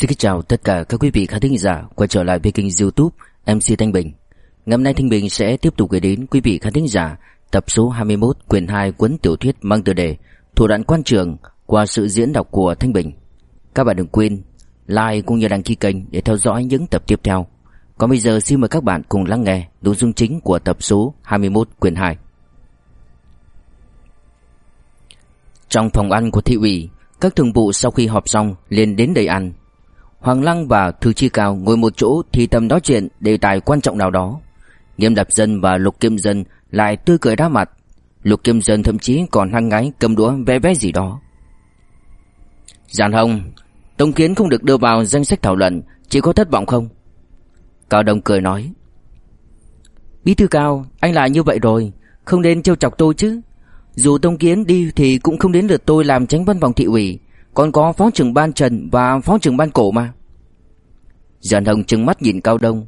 Xin chào tất cả các quý vị khán thính giả quay trở lại với kênh youtube MC Thanh Bình. Ngày hôm nay Thanh Bình sẽ tiếp tục gửi đến quý vị khán thính giả tập số 21 quyển 2 cuốn tiểu thuyết mang tựa đề Thủ đoạn quan trường qua sự diễn đọc của Thanh Bình. Các bạn đừng quên like cũng như đăng ký kênh để theo dõi những tập tiếp theo. Còn bây giờ xin mời các bạn cùng lắng nghe nội dung chính của tập số 21 quyển 2 Trong phòng ăn của thị ủy, các thường vụ sau khi họp xong liền đến đầy ăn. Hoàng Lăng và Thư Chi Cao ngồi một chỗ thì tầm nói chuyện đề tài quan trọng nào đó. Nghiêm Đạp Dân và Lục Kim Dân lại tươi cười đá mặt. Lục Kim Dân thậm chí còn hăng ngái cầm đũa vẽ vẽ gì đó. Giàn Hồng, Tông Kiến không được đưa vào danh sách thảo luận, chỉ có thất vọng không? Cao Đông cười nói. Bí thư Cao, anh lại như vậy rồi, không nên trêu chọc tôi chứ. Dù Tông Kiến đi thì cũng không đến lượt tôi làm tránh văn phòng thị ủy, còn có phó trưởng ban Trần và phó trưởng ban Cổ mà. Giàn Hồng trừng mắt nhìn Cao Đông.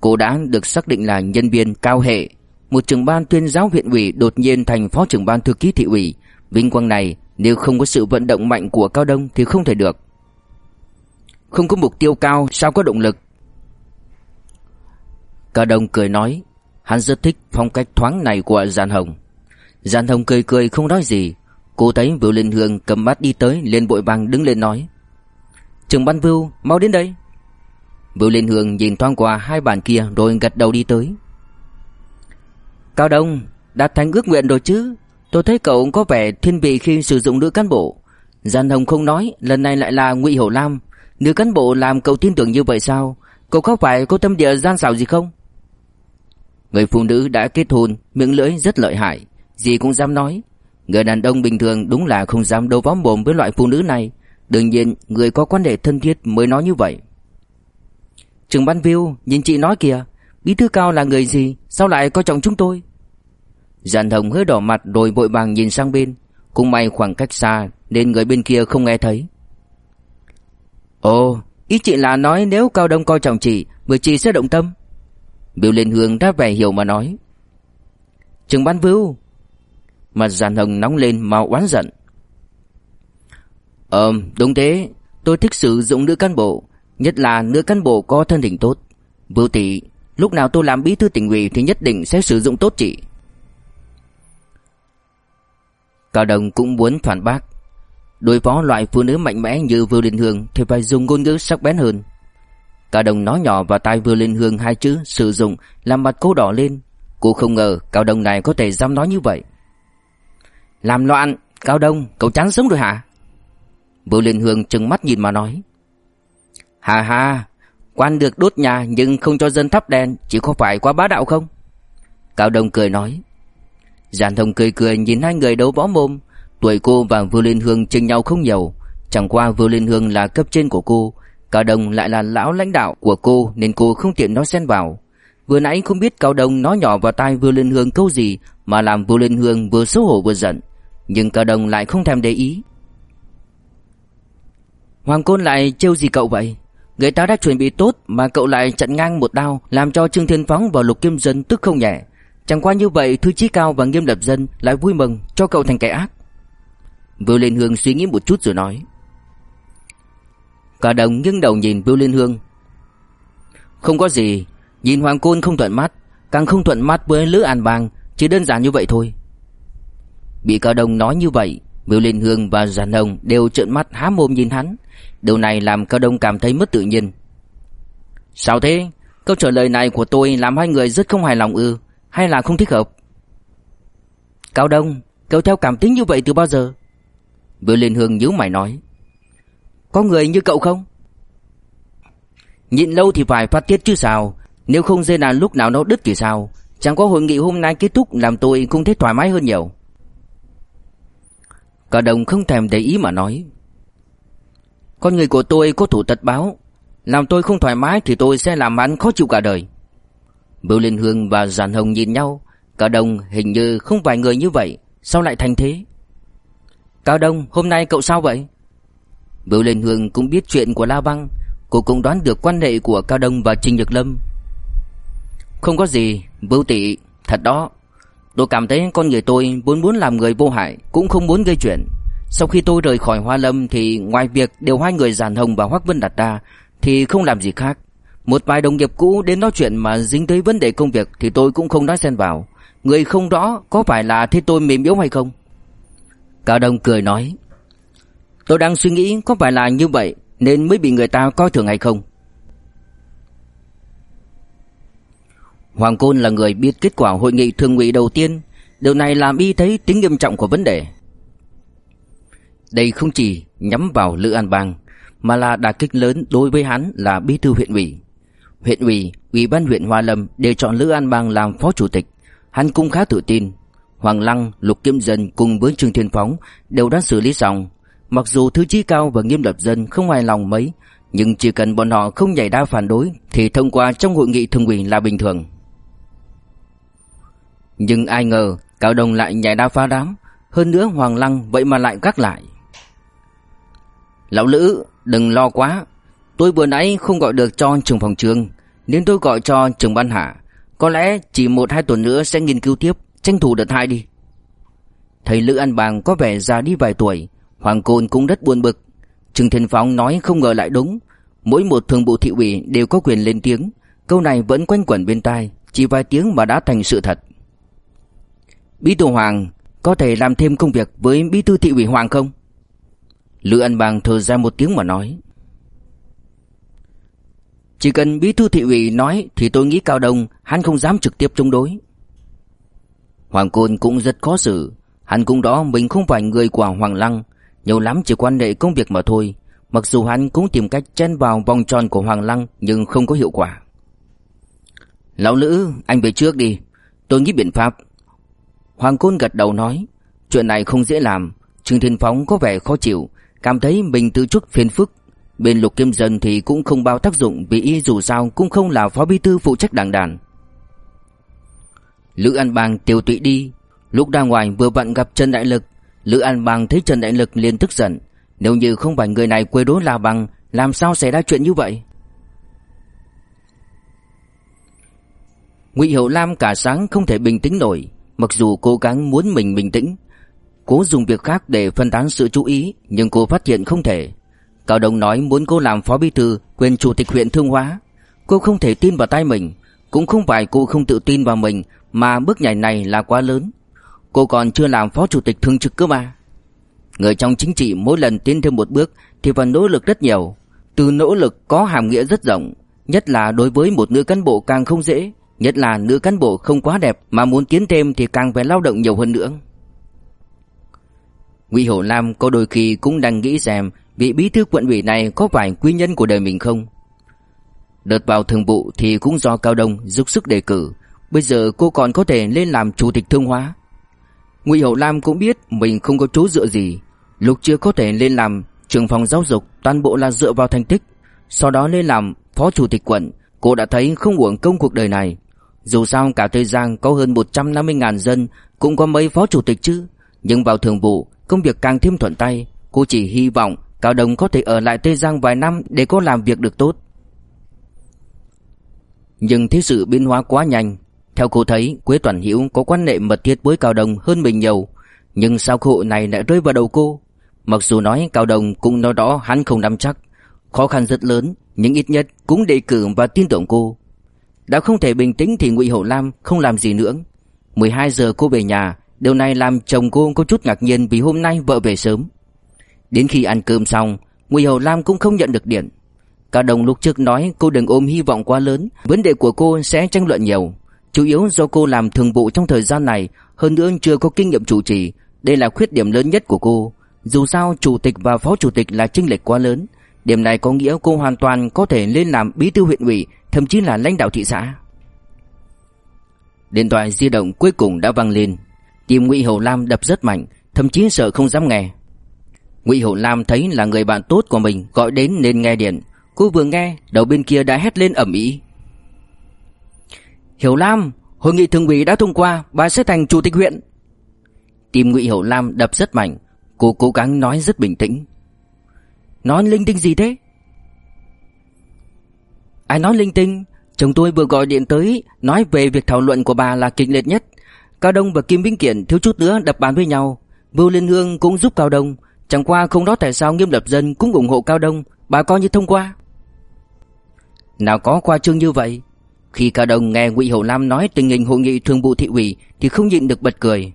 Cô đã được xác định là nhân viên cao hệ. Một trưởng ban tuyên giáo huyện ủy đột nhiên thành phó trưởng ban thư ký thị ủy. Vinh quang này, nếu không có sự vận động mạnh của Cao Đông thì không thể được. Không có mục tiêu cao, sao có động lực? Cao Đông cười nói, Hắn rất thích phong cách thoáng này của Giàn Hồng. Giàn Hồng cười cười không nói gì Cô thấy Vưu Linh Hương cầm bát đi tới, liền bội vàng đứng lên nói Trường ban Vưu mau đến đây. Vưu Linh Hương nhìn thoáng qua hai bàn kia rồi gật đầu đi tới. Cao Đông đạt thành ước nguyện rồi chứ. Tôi thấy cậu có vẻ thiên vị khi sử dụng nữ cán bộ. Giàn Hồng không nói, lần này lại là Ngụy Hổ Lam. Nữ cán bộ làm cậu tin tưởng như vậy sao? Cậu có phải có tâm địa gian xảo gì không? Người phụ nữ đã kết hôn, Miệng lưỡi rất lợi hại Gì cũng dám nói Người đàn ông bình thường đúng là không dám đấu võ mồm với loại phụ nữ này. Đương nhiên, người có quan hệ thân thiết mới nói như vậy. Trường Ban Viu nhìn chị nói kìa, Bí thư cao là người gì? Sao lại coi trọng chúng tôi? Giàn hồng hơi đỏ mặt rồi vội vàng nhìn sang bên. Cũng may khoảng cách xa Nên người bên kia không nghe thấy. Ồ, Ý chị là nói nếu Cao Đông coi trọng chị Người chị sẽ động tâm. Biểu Liên Hương đã vẻ hiểu mà nói. Trường Ban Viu Mặt giàn hồng nóng lên mau oán giận. Ờ đúng thế. Tôi thích sử dụng nữ cán bộ, Nhất là nữ cán bộ có thân hình tốt. Vưu tỷ Lúc nào tôi làm bí thư tỉnh ủy Thì nhất định sẽ sử dụng tốt chị. Cao Đồng cũng muốn phản bác. Đối phó loại phụ nữ mạnh mẽ như Vưu Linh Hương Thì phải dùng ngôn ngữ sắc bén hơn. Cao Đồng nói nhỏ vào tai Vưu Linh Hương hai chữ sử dụng, Làm mặt cô đỏ lên. Cô không ngờ Cao Đồng này có thể dám nói như vậy làm loạn, Cao Đông, cậu chán sống rồi hả? Vũ Liên Hương trừng mắt nhìn mà nói. Hà hà, quan được đốt nhà nhưng không cho dân thắp đèn, chỉ có phải quá bá đạo không? Cao Đông cười nói. Giàn thông cười cười nhìn hai người đấu võ mồm, tuổi cô và Vũ Liên Hương chênh nhau không nhiều. Chẳng qua Vũ Liên Hương là cấp trên của cô, Cao Đông lại là lão lãnh đạo của cô nên cô không tiện nói xen vào. Vừa nãy không biết Cao Đông nói nhỏ vào tai Vũ Liên Hương câu gì mà làm Vũ Liên Hương vừa xấu hổ vừa giận. Nhưng Cao đồng lại không thèm để ý. Hoàng Côn lại trêu gì cậu vậy? Người ta đã chuẩn bị tốt Mà cậu lại chặn ngang một đao, Làm cho Trương Thiên Phóng và Lục Kim Dân tức không nhẹ. Chẳng qua như vậy, Thư Chí Cao và Nghiêm Lập Dân Lại vui mừng, cho cậu thành kẻ ác. Vưu Liên Hương suy nghĩ một chút rồi nói. Cả đồng nghiêng đầu nhìn Vưu Liên Hương. Không có gì, Nhìn Hoàng Côn không thuận mắt, Càng không thuận mắt với Lữ An Bang, Chỉ đơn giản như vậy thôi. Bị Cao Đông nói như vậy Mưu Liên Hương và Giàn Hồng đều trợn mắt há mồm nhìn hắn Điều này làm Cao Đông cảm thấy mất tự nhiên Sao thế? Câu trả lời này của tôi làm hai người rất không hài lòng ư Hay là không thích hợp? Cao Đông, cậu theo cảm tính như vậy từ bao giờ? Mưu Liên Hương nhíu mày nói Có người như cậu không? Nhịn lâu thì phải phát tiết chứ sao Nếu không dây đàn lúc nào nó đứt thì sao Chẳng có hội nghị hôm nay kết thúc làm tôi cũng thấy thoải mái hơn nhiều Cả đồng không thèm để ý mà nói. Con người của tôi có thủ tật báo. Làm tôi không thoải mái thì tôi sẽ làm anh khó chịu cả đời. Bưu Liên Hương và Giản Hồng nhìn nhau. Cả đồng hình như không vài người như vậy. Sao lại thành thế? Cao Đông hôm nay cậu sao vậy? Bưu Liên Hương cũng biết chuyện của La Băng. Cô cũng đoán được quan hệ của Cao Đông và Trình Nhật Lâm. Không có gì Bưu Tị, Thật đó. Tôi cảm thấy con người tôi vốn muốn làm người vô hại, Cũng không muốn gây chuyện. Sau khi tôi rời khỏi Hoa Lâm Thì ngoài việc điều hai người Giàn Hồng và hoắc Vân đặt ra, Thì không làm gì khác. Một vài đồng nghiệp cũ đến nói chuyện mà dính tới vấn đề công việc Thì tôi cũng không nói xen vào. Người không rõ có phải là thế tôi mềm yếu hay không? Cao Đông cười nói, Tôi đang suy nghĩ có phải là như vậy Nên mới bị người ta coi thường hay không? Hoàng Côn là người biết kết quả hội nghị thường ủy đầu tiên. Điều này làm y thấy tính nghiêm trọng của vấn đề. Đây không chỉ nhắm vào Lữ An Bang Mà là đả kích lớn đối với hắn là bí thư huyện ủy. Huyện ủy, ủy ban huyện Hoa Lâm đều chọn Lữ An Bang làm phó chủ tịch. Hắn cũng khá tự tin. Hoàng Lăng, Lục Kiếm Dân cùng với Trương Thiên Phóng đều đã xử lý xong. Mặc dù Thứ Chí Cao và Nghiêm Lập Dân không hài lòng mấy Nhưng chỉ cần bọn họ không nhảy đa phản đối Thì thông qua trong hội nghị thường ủy là bình thường. Nhưng ai ngờ Cao Đông lại nhảy đao phá đám, Hơn nữa Hoàng Lăng vậy mà lại gác lại. Lão Lữ, đừng lo quá, Tôi vừa nãy không gọi được cho trường phòng trường, Nên tôi gọi cho trường ban hạ. Có lẽ chỉ một hai tuần nữa sẽ nghiên cứu tiếp, Tranh thủ đợt hai đi. Thầy Lữ An Bàng có vẻ già đi vài tuổi, Hoàng Côn cũng rất buồn bực. Trừng Thiên Phong nói không ngờ lại đúng, Mỗi một thường bộ thị ủy đều có quyền lên tiếng, Câu này vẫn quanh quẩn bên tai, Chỉ vài tiếng mà đã thành sự thật. Bí thư Hoàng Có thể làm thêm công việc với bí thư thị ủy Hoàng không? Lữ An Bang thở ra một tiếng mà nói. Chỉ cần bí thư thị ủy nói Thì tôi nghĩ Cao Đông, Hắn không dám trực tiếp chống đối. Hoàng Côn cũng rất khó xử. Hắn cũng đó mình không phải người của Hoàng Lăng. Nhiều lắm chỉ quan hệ công việc mà thôi. Mặc dù hắn cũng tìm cách chen vào vòng tròn của Hoàng Lăng Nhưng không có hiệu quả. Lão Lữ, anh về trước đi. Tôi nghĩ biện pháp. Hoàng Côn gật đầu nói, Chuyện này không dễ làm. Trương Thiên Phóng có vẻ khó chịu, Cảm thấy mình tự chút phiền phức. Bên Lục Kim Dân thì cũng không bao tác dụng Vì y dù sao cũng không là phó bí thư phụ trách đảng đàn. Lữ An Bang tiêu tụy đi. Lúc ra ngoài vừa vặn gặp Trần Đại Lực, Lữ An Bang thấy Trần Đại Lực liền tức giận. Nếu như không phải người này quê đối là Bằng Làm sao xảy ra chuyện như vậy? Ngụy Hiểu Lam cả sáng không thể bình tĩnh nổi. Mặc dù cố gắng muốn mình bình tĩnh, Cố dùng việc khác để phân tán sự chú ý, Nhưng cô phát hiện không thể. Cao Đông nói muốn cô làm phó bí thư, Quyền chủ tịch huyện Thương Hóa. Cô không thể tin vào tay mình, Cũng không phải cô không tự tin vào mình, Mà bước nhảy này là quá lớn. Cô còn chưa làm phó chủ tịch thường trực cơ mà. Người trong chính trị mỗi lần tiến thêm một bước Thì phải nỗ lực rất nhiều. Từ nỗ lực có hàm nghĩa rất rộng, Nhất là đối với một nữ cán bộ càng không dễ. Nhất là nữ cán bộ không quá đẹp Mà muốn tiến thêm thì càng phải lao động nhiều hơn nữa. Ngụy Hổ Lam có đôi khi cũng đang nghĩ xem Vị bí thư quận ủy này có phải quý nhân của đời mình không. Đợt vào thường vụ thì cũng do Cao Đông giúp sức đề cử Bây giờ cô còn có thể lên làm chủ tịch thương hóa. Ngụy Hậu Lam cũng biết mình không có chỗ dựa gì, lúc chưa có thể lên làm trưởng phòng giáo dục, toàn bộ là dựa vào thành tích, sau đó lên làm phó chủ tịch quận, cô đã thấy không uổng công cuộc đời này. Dù sao cả Tây Giang có hơn 150.000 dân, cũng có mấy phó chủ tịch chứ, nhưng vào thường vụ, công việc càng thêm thuận tay, cô chỉ hy vọng Cao Đồng có thể ở lại Tây Giang vài năm để cô làm việc được tốt. Nhưng thế sự biến hóa quá nhanh, theo cô thấy Quế Toàn hiễu có quan hệ mật thiết với Cao Đồng hơn mình nhiều. Nhưng sao cơ này lại rơi vào đầu cô? Mặc dù nói Cao Đồng cũng nói đó hắn không nắm chắc. Khó khăn rất lớn Nhưng ít nhất cũng đề cử và tin tưởng cô. Đã không thể bình tĩnh thì Ngụy Hậu Lam không làm gì nữa. 12 giờ cô về nhà, Điều này làm chồng cô có chút ngạc nhiên vì hôm nay vợ về sớm. Đến khi ăn cơm xong, Ngụy Hậu Lam cũng không nhận được điện. Cả Đồng lúc trước nói cô đừng ôm hy vọng quá lớn, Vấn đề của cô sẽ tranh luận nhiều. Chủ yếu do cô làm thường vụ trong thời gian này, Hơn nữa chưa có kinh nghiệm chủ trì. Đây là khuyết điểm lớn nhất của cô. Dù sao, chủ tịch và phó chủ tịch là chênh lệch quá lớn. Điểm này có nghĩa cô hoàn toàn có thể lên làm bí thư huyện ủy Thậm chí là lãnh đạo thị xã. Điện thoại di động cuối cùng đã vang lên. Tim Ngụy Hậu Lam đập rất mạnh Thậm chí sợ không dám nghe. Ngụy Hậu Lam thấy là người bạn tốt của mình Gọi đến nên nghe điện. Cô vừa nghe đầu bên kia đã hét lên ầm ĩ. Hiểu Lam, hội nghị thường ủy đã thông qua, bà sẽ thành chủ tịch huyện. Tim Ngụy Hiểu Lam đập rất mạnh, cô cố gắng nói rất bình tĩnh. Nói linh tinh gì thế? Ai nói linh tinh? Chồng tôi vừa gọi điện tới nói về việc thảo luận của bà là kịch liệt nhất. Cao Đông và Kim Vĩnh Kiện thiếu chút nữa đập bàn với nhau. Vưu Liên Hương cũng giúp Cao Đông. Chẳng qua không đó tại sao Nghiêm Lập Dân cũng ủng hộ Cao Đông, bà coi như thông qua. Nào có qua chương như vậy. Khi Cao Đông nghe Ngụy Hậu Lam nói tình hình hội nghị thường vụ thị ủy thì không nhịn được bật cười.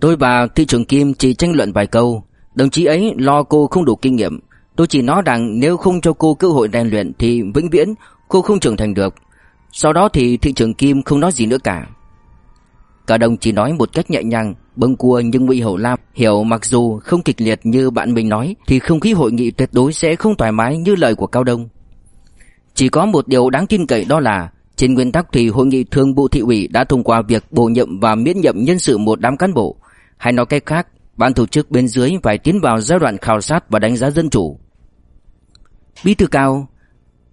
Tôi và thị trưởng Kim chỉ tranh luận vài câu, đồng chí ấy lo cô không đủ kinh nghiệm. Tôi chỉ nói rằng nếu không cho cô cơ hội rèn luyện thì vĩnh viễn cô không trưởng thành được. Sau đó thì thị trưởng Kim không nói gì nữa cả. Cả đồng chỉ nói một cách nhẹ nhàng, bâng cua nhưng Ngụy Hậu Lam hiểu mặc dù không kịch liệt như bạn mình nói thì không khí hội nghị tuyệt đối sẽ không thoải mái như lời của Cao Đông. Chỉ có một điều đáng tin cậy đó là trên nguyên tắc thì hội nghị thường vụ thị ủy đã thông qua việc bổ nhiệm và miễn nhiệm nhân sự một đám cán bộ. Hay nói cách khác, ban tổ chức bên dưới phải tiến vào giai đoạn khảo sát và đánh giá dân chủ. Bí thư cao,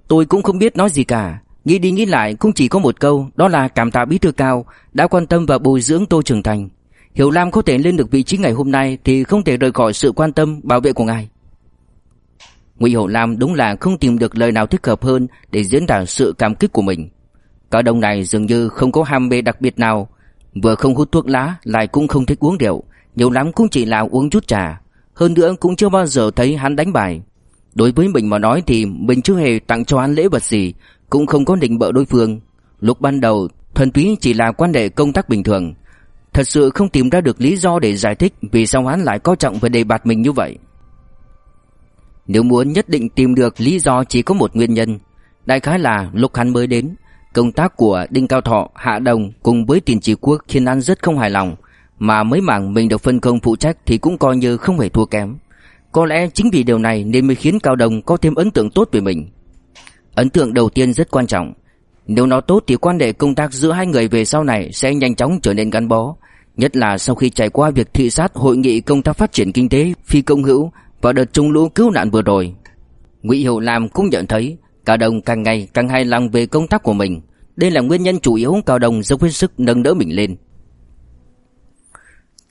tôi cũng không biết nói gì cả. Nghĩ đi nghĩ lại cũng chỉ có một câu Đó là cảm tạ bí thư cao Đã quan tâm và bồi dưỡng tôi trưởng thành Hiểu Lam có thể lên được vị trí ngày hôm nay Thì không thể rời khỏi sự quan tâm bảo vệ của ngài Ngụy Hiểu Lam đúng là không tìm được lời nào thích hợp hơn Để diễn tả sự cảm kích của mình Cả đồng này dường như không có ham mê đặc biệt nào Vừa không hút thuốc lá Lại cũng không thích uống rượu nhiều lắm cũng chỉ là uống chút trà Hơn nữa cũng chưa bao giờ thấy hắn đánh bài Đối với mình mà nói thì mình chưa hề tặng cho hắn lễ vật gì cũng không có định bợ đối phương. Lúc ban đầu, thuần túy chỉ là quan hệ công tác bình thường. Thật sự không tìm ra được lý do để giải thích vì sao hắn lại coi trọng về đề bạt mình như vậy. Nếu muốn nhất định tìm được lý do chỉ có một nguyên nhân, đại khái là lúc hắn mới đến, công tác của Đinh Cao Thọ, Hạ Đồng cùng với tiền chỉ quốc khiến hắn rất không hài lòng, mà mấy mảng mình được phân công phụ trách thì cũng coi như không hề thua kém. Có lẽ chính vì điều này nên mới khiến Cao Đồng có thêm ấn tượng tốt về mình. Ấn tượng đầu tiên rất quan trọng. Nếu nó tốt thì quan hệ công tác giữa hai người về sau này sẽ nhanh chóng trở nên gắn bó. Nhất là sau khi trải qua việc thị sát hội nghị công tác phát triển kinh tế, phi công hữu và đợt trung lũ cứu nạn vừa rồi. Ngụy Hiểu Lam cũng nhận thấy Cao Đồng càng ngày càng hài lòng về công tác của mình. Đây là nguyên nhân chủ yếu Cao Đồng dốc hết sức nâng đỡ mình lên.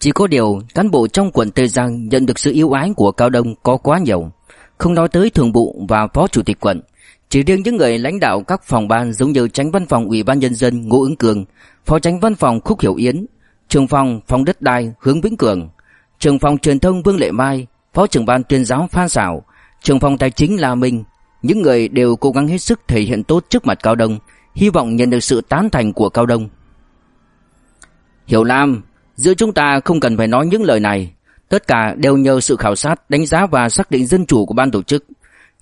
Chỉ có điều cán bộ trong quận Tây Giang nhận được sự yêu ái của Cao Đông có quá nhiều. Không nói tới thường vụ và phó chủ tịch quận, chỉ riêng những người lãnh đạo các phòng ban giống như tránh văn phòng Ủy ban nhân dân Ngô Ứng Cường, phó tránh văn phòng Khúc Hiểu Yến, trường phòng phòng đất đai Hướng Vĩnh Cường, trường phòng truyền thông Vương Lệ Mai, phó trưởng ban tuyên giáo Phan Sảo, trường phòng tài chính La Minh, những người đều cố gắng hết sức thể hiện tốt trước mặt Cao Đông, hy vọng nhận được sự tán thành của Cao Đông. Hiểu Lam, giữa chúng ta không cần phải nói những lời này, tất cả đều nhờ sự khảo sát, đánh giá và xác định dân chủ của ban tổ chức.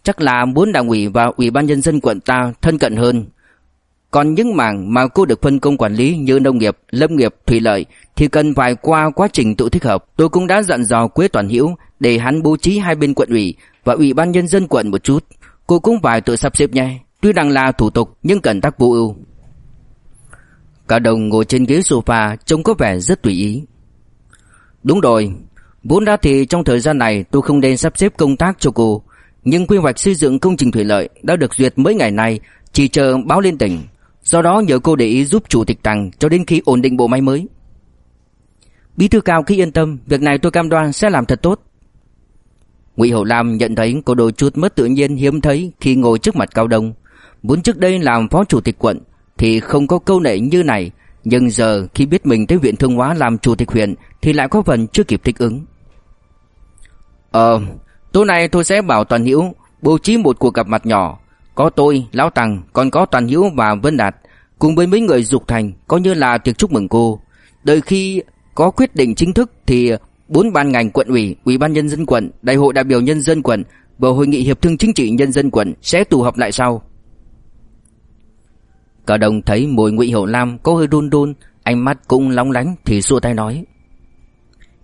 Chắc là muốn đảng ủy và ủy ban nhân dân quận ta thân cận hơn. Còn những mảng mà cô được phân công quản lý như nông nghiệp, lâm nghiệp, thủy lợi thì cần phải qua quá trình tự thích hợp. Tôi cũng đã dặn dò Quế Toàn Hữu để hắn bố trí hai bên quận ủy và ủy ban nhân dân quận một chút. Cô cũng phải tự sắp xếp nhé. Tuy rằng là thủ tục nhưng cần tác vô ưu. Cả đồng ngồi trên ghế sofa trông có vẻ rất tùy ý. Đúng rồi, vốn đã thì trong thời gian này tôi không nên sắp xếp công tác cho cô nhưng quy hoạch xây dựng công trình thủy lợi đã được duyệt mấy ngày nay, chỉ chờ báo lên tỉnh. Do đó nhờ cô để ý giúp chủ tịch Tằng cho đến khi ổn định bộ máy mới. Bí thư cao khi yên tâm, việc này tôi cam đoan sẽ làm thật tốt. Ngụy Hậu Lam nhận thấy cô đôi chút mất tự nhiên hiếm thấy khi ngồi trước mặt Cao Đông. Vốn trước đây làm phó chủ tịch quận thì không có câu nệ như này, nhưng giờ khi biết mình tới huyện Thương Hóa làm chủ tịch huyện thì lại có phần chưa kịp thích ứng. Ờ, Tối nay tôi sẽ bảo Toàn Hữu bố trí một cuộc gặp mặt nhỏ, có tôi, Lão Tằng, còn có Toàn Hữu và Vân Đạt, cùng với mấy người dục thành, coi như là tiệc chúc mừng cô. Đợi khi có quyết định chính thức thì bốn ban ngành quận ủy, ủy ban nhân dân quận, đại hội đại biểu nhân dân quận và hội nghị hiệp thương chính trị nhân dân quận sẽ tụ họp lại sau. Cả đồng thấy mùi Ngụy Hiểu Lam có hơi đun đun, ánh mắt cũng lóng lánh thì xua tay nói: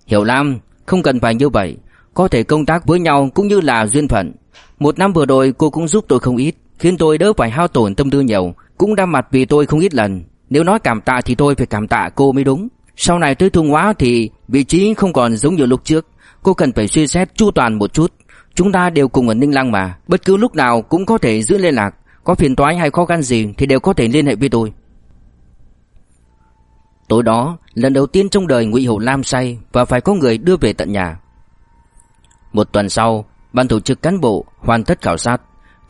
"Hiểu Lam, không cần phải như vậy, có thể công tác với nhau cũng như là duyên phận. Một năm vừa rồi cô cũng giúp tôi không ít, khiến tôi đỡ phải hao tổn tâm tư nhiều, cũng đam mặt vì tôi không ít lần. Nếu nói cảm tạ thì tôi phải cảm tạ cô mới đúng. Sau này tới Thương Hóa thì vị trí không còn giống như lúc trước, cô cần phải suy xét chu toàn một chút. Chúng ta đều cùng ở Ninh Lăng mà, bất cứ lúc nào cũng có thể giữ liên lạc, có phiền toái hay khó khăn gì thì đều có thể liên hệ với tôi. Tối đó, lần đầu tiên trong đời Ngụy Hổ Lam say và phải có người đưa về tận nhà. Một tuần sau, ban tổ chức cán bộ hoàn tất khảo sát.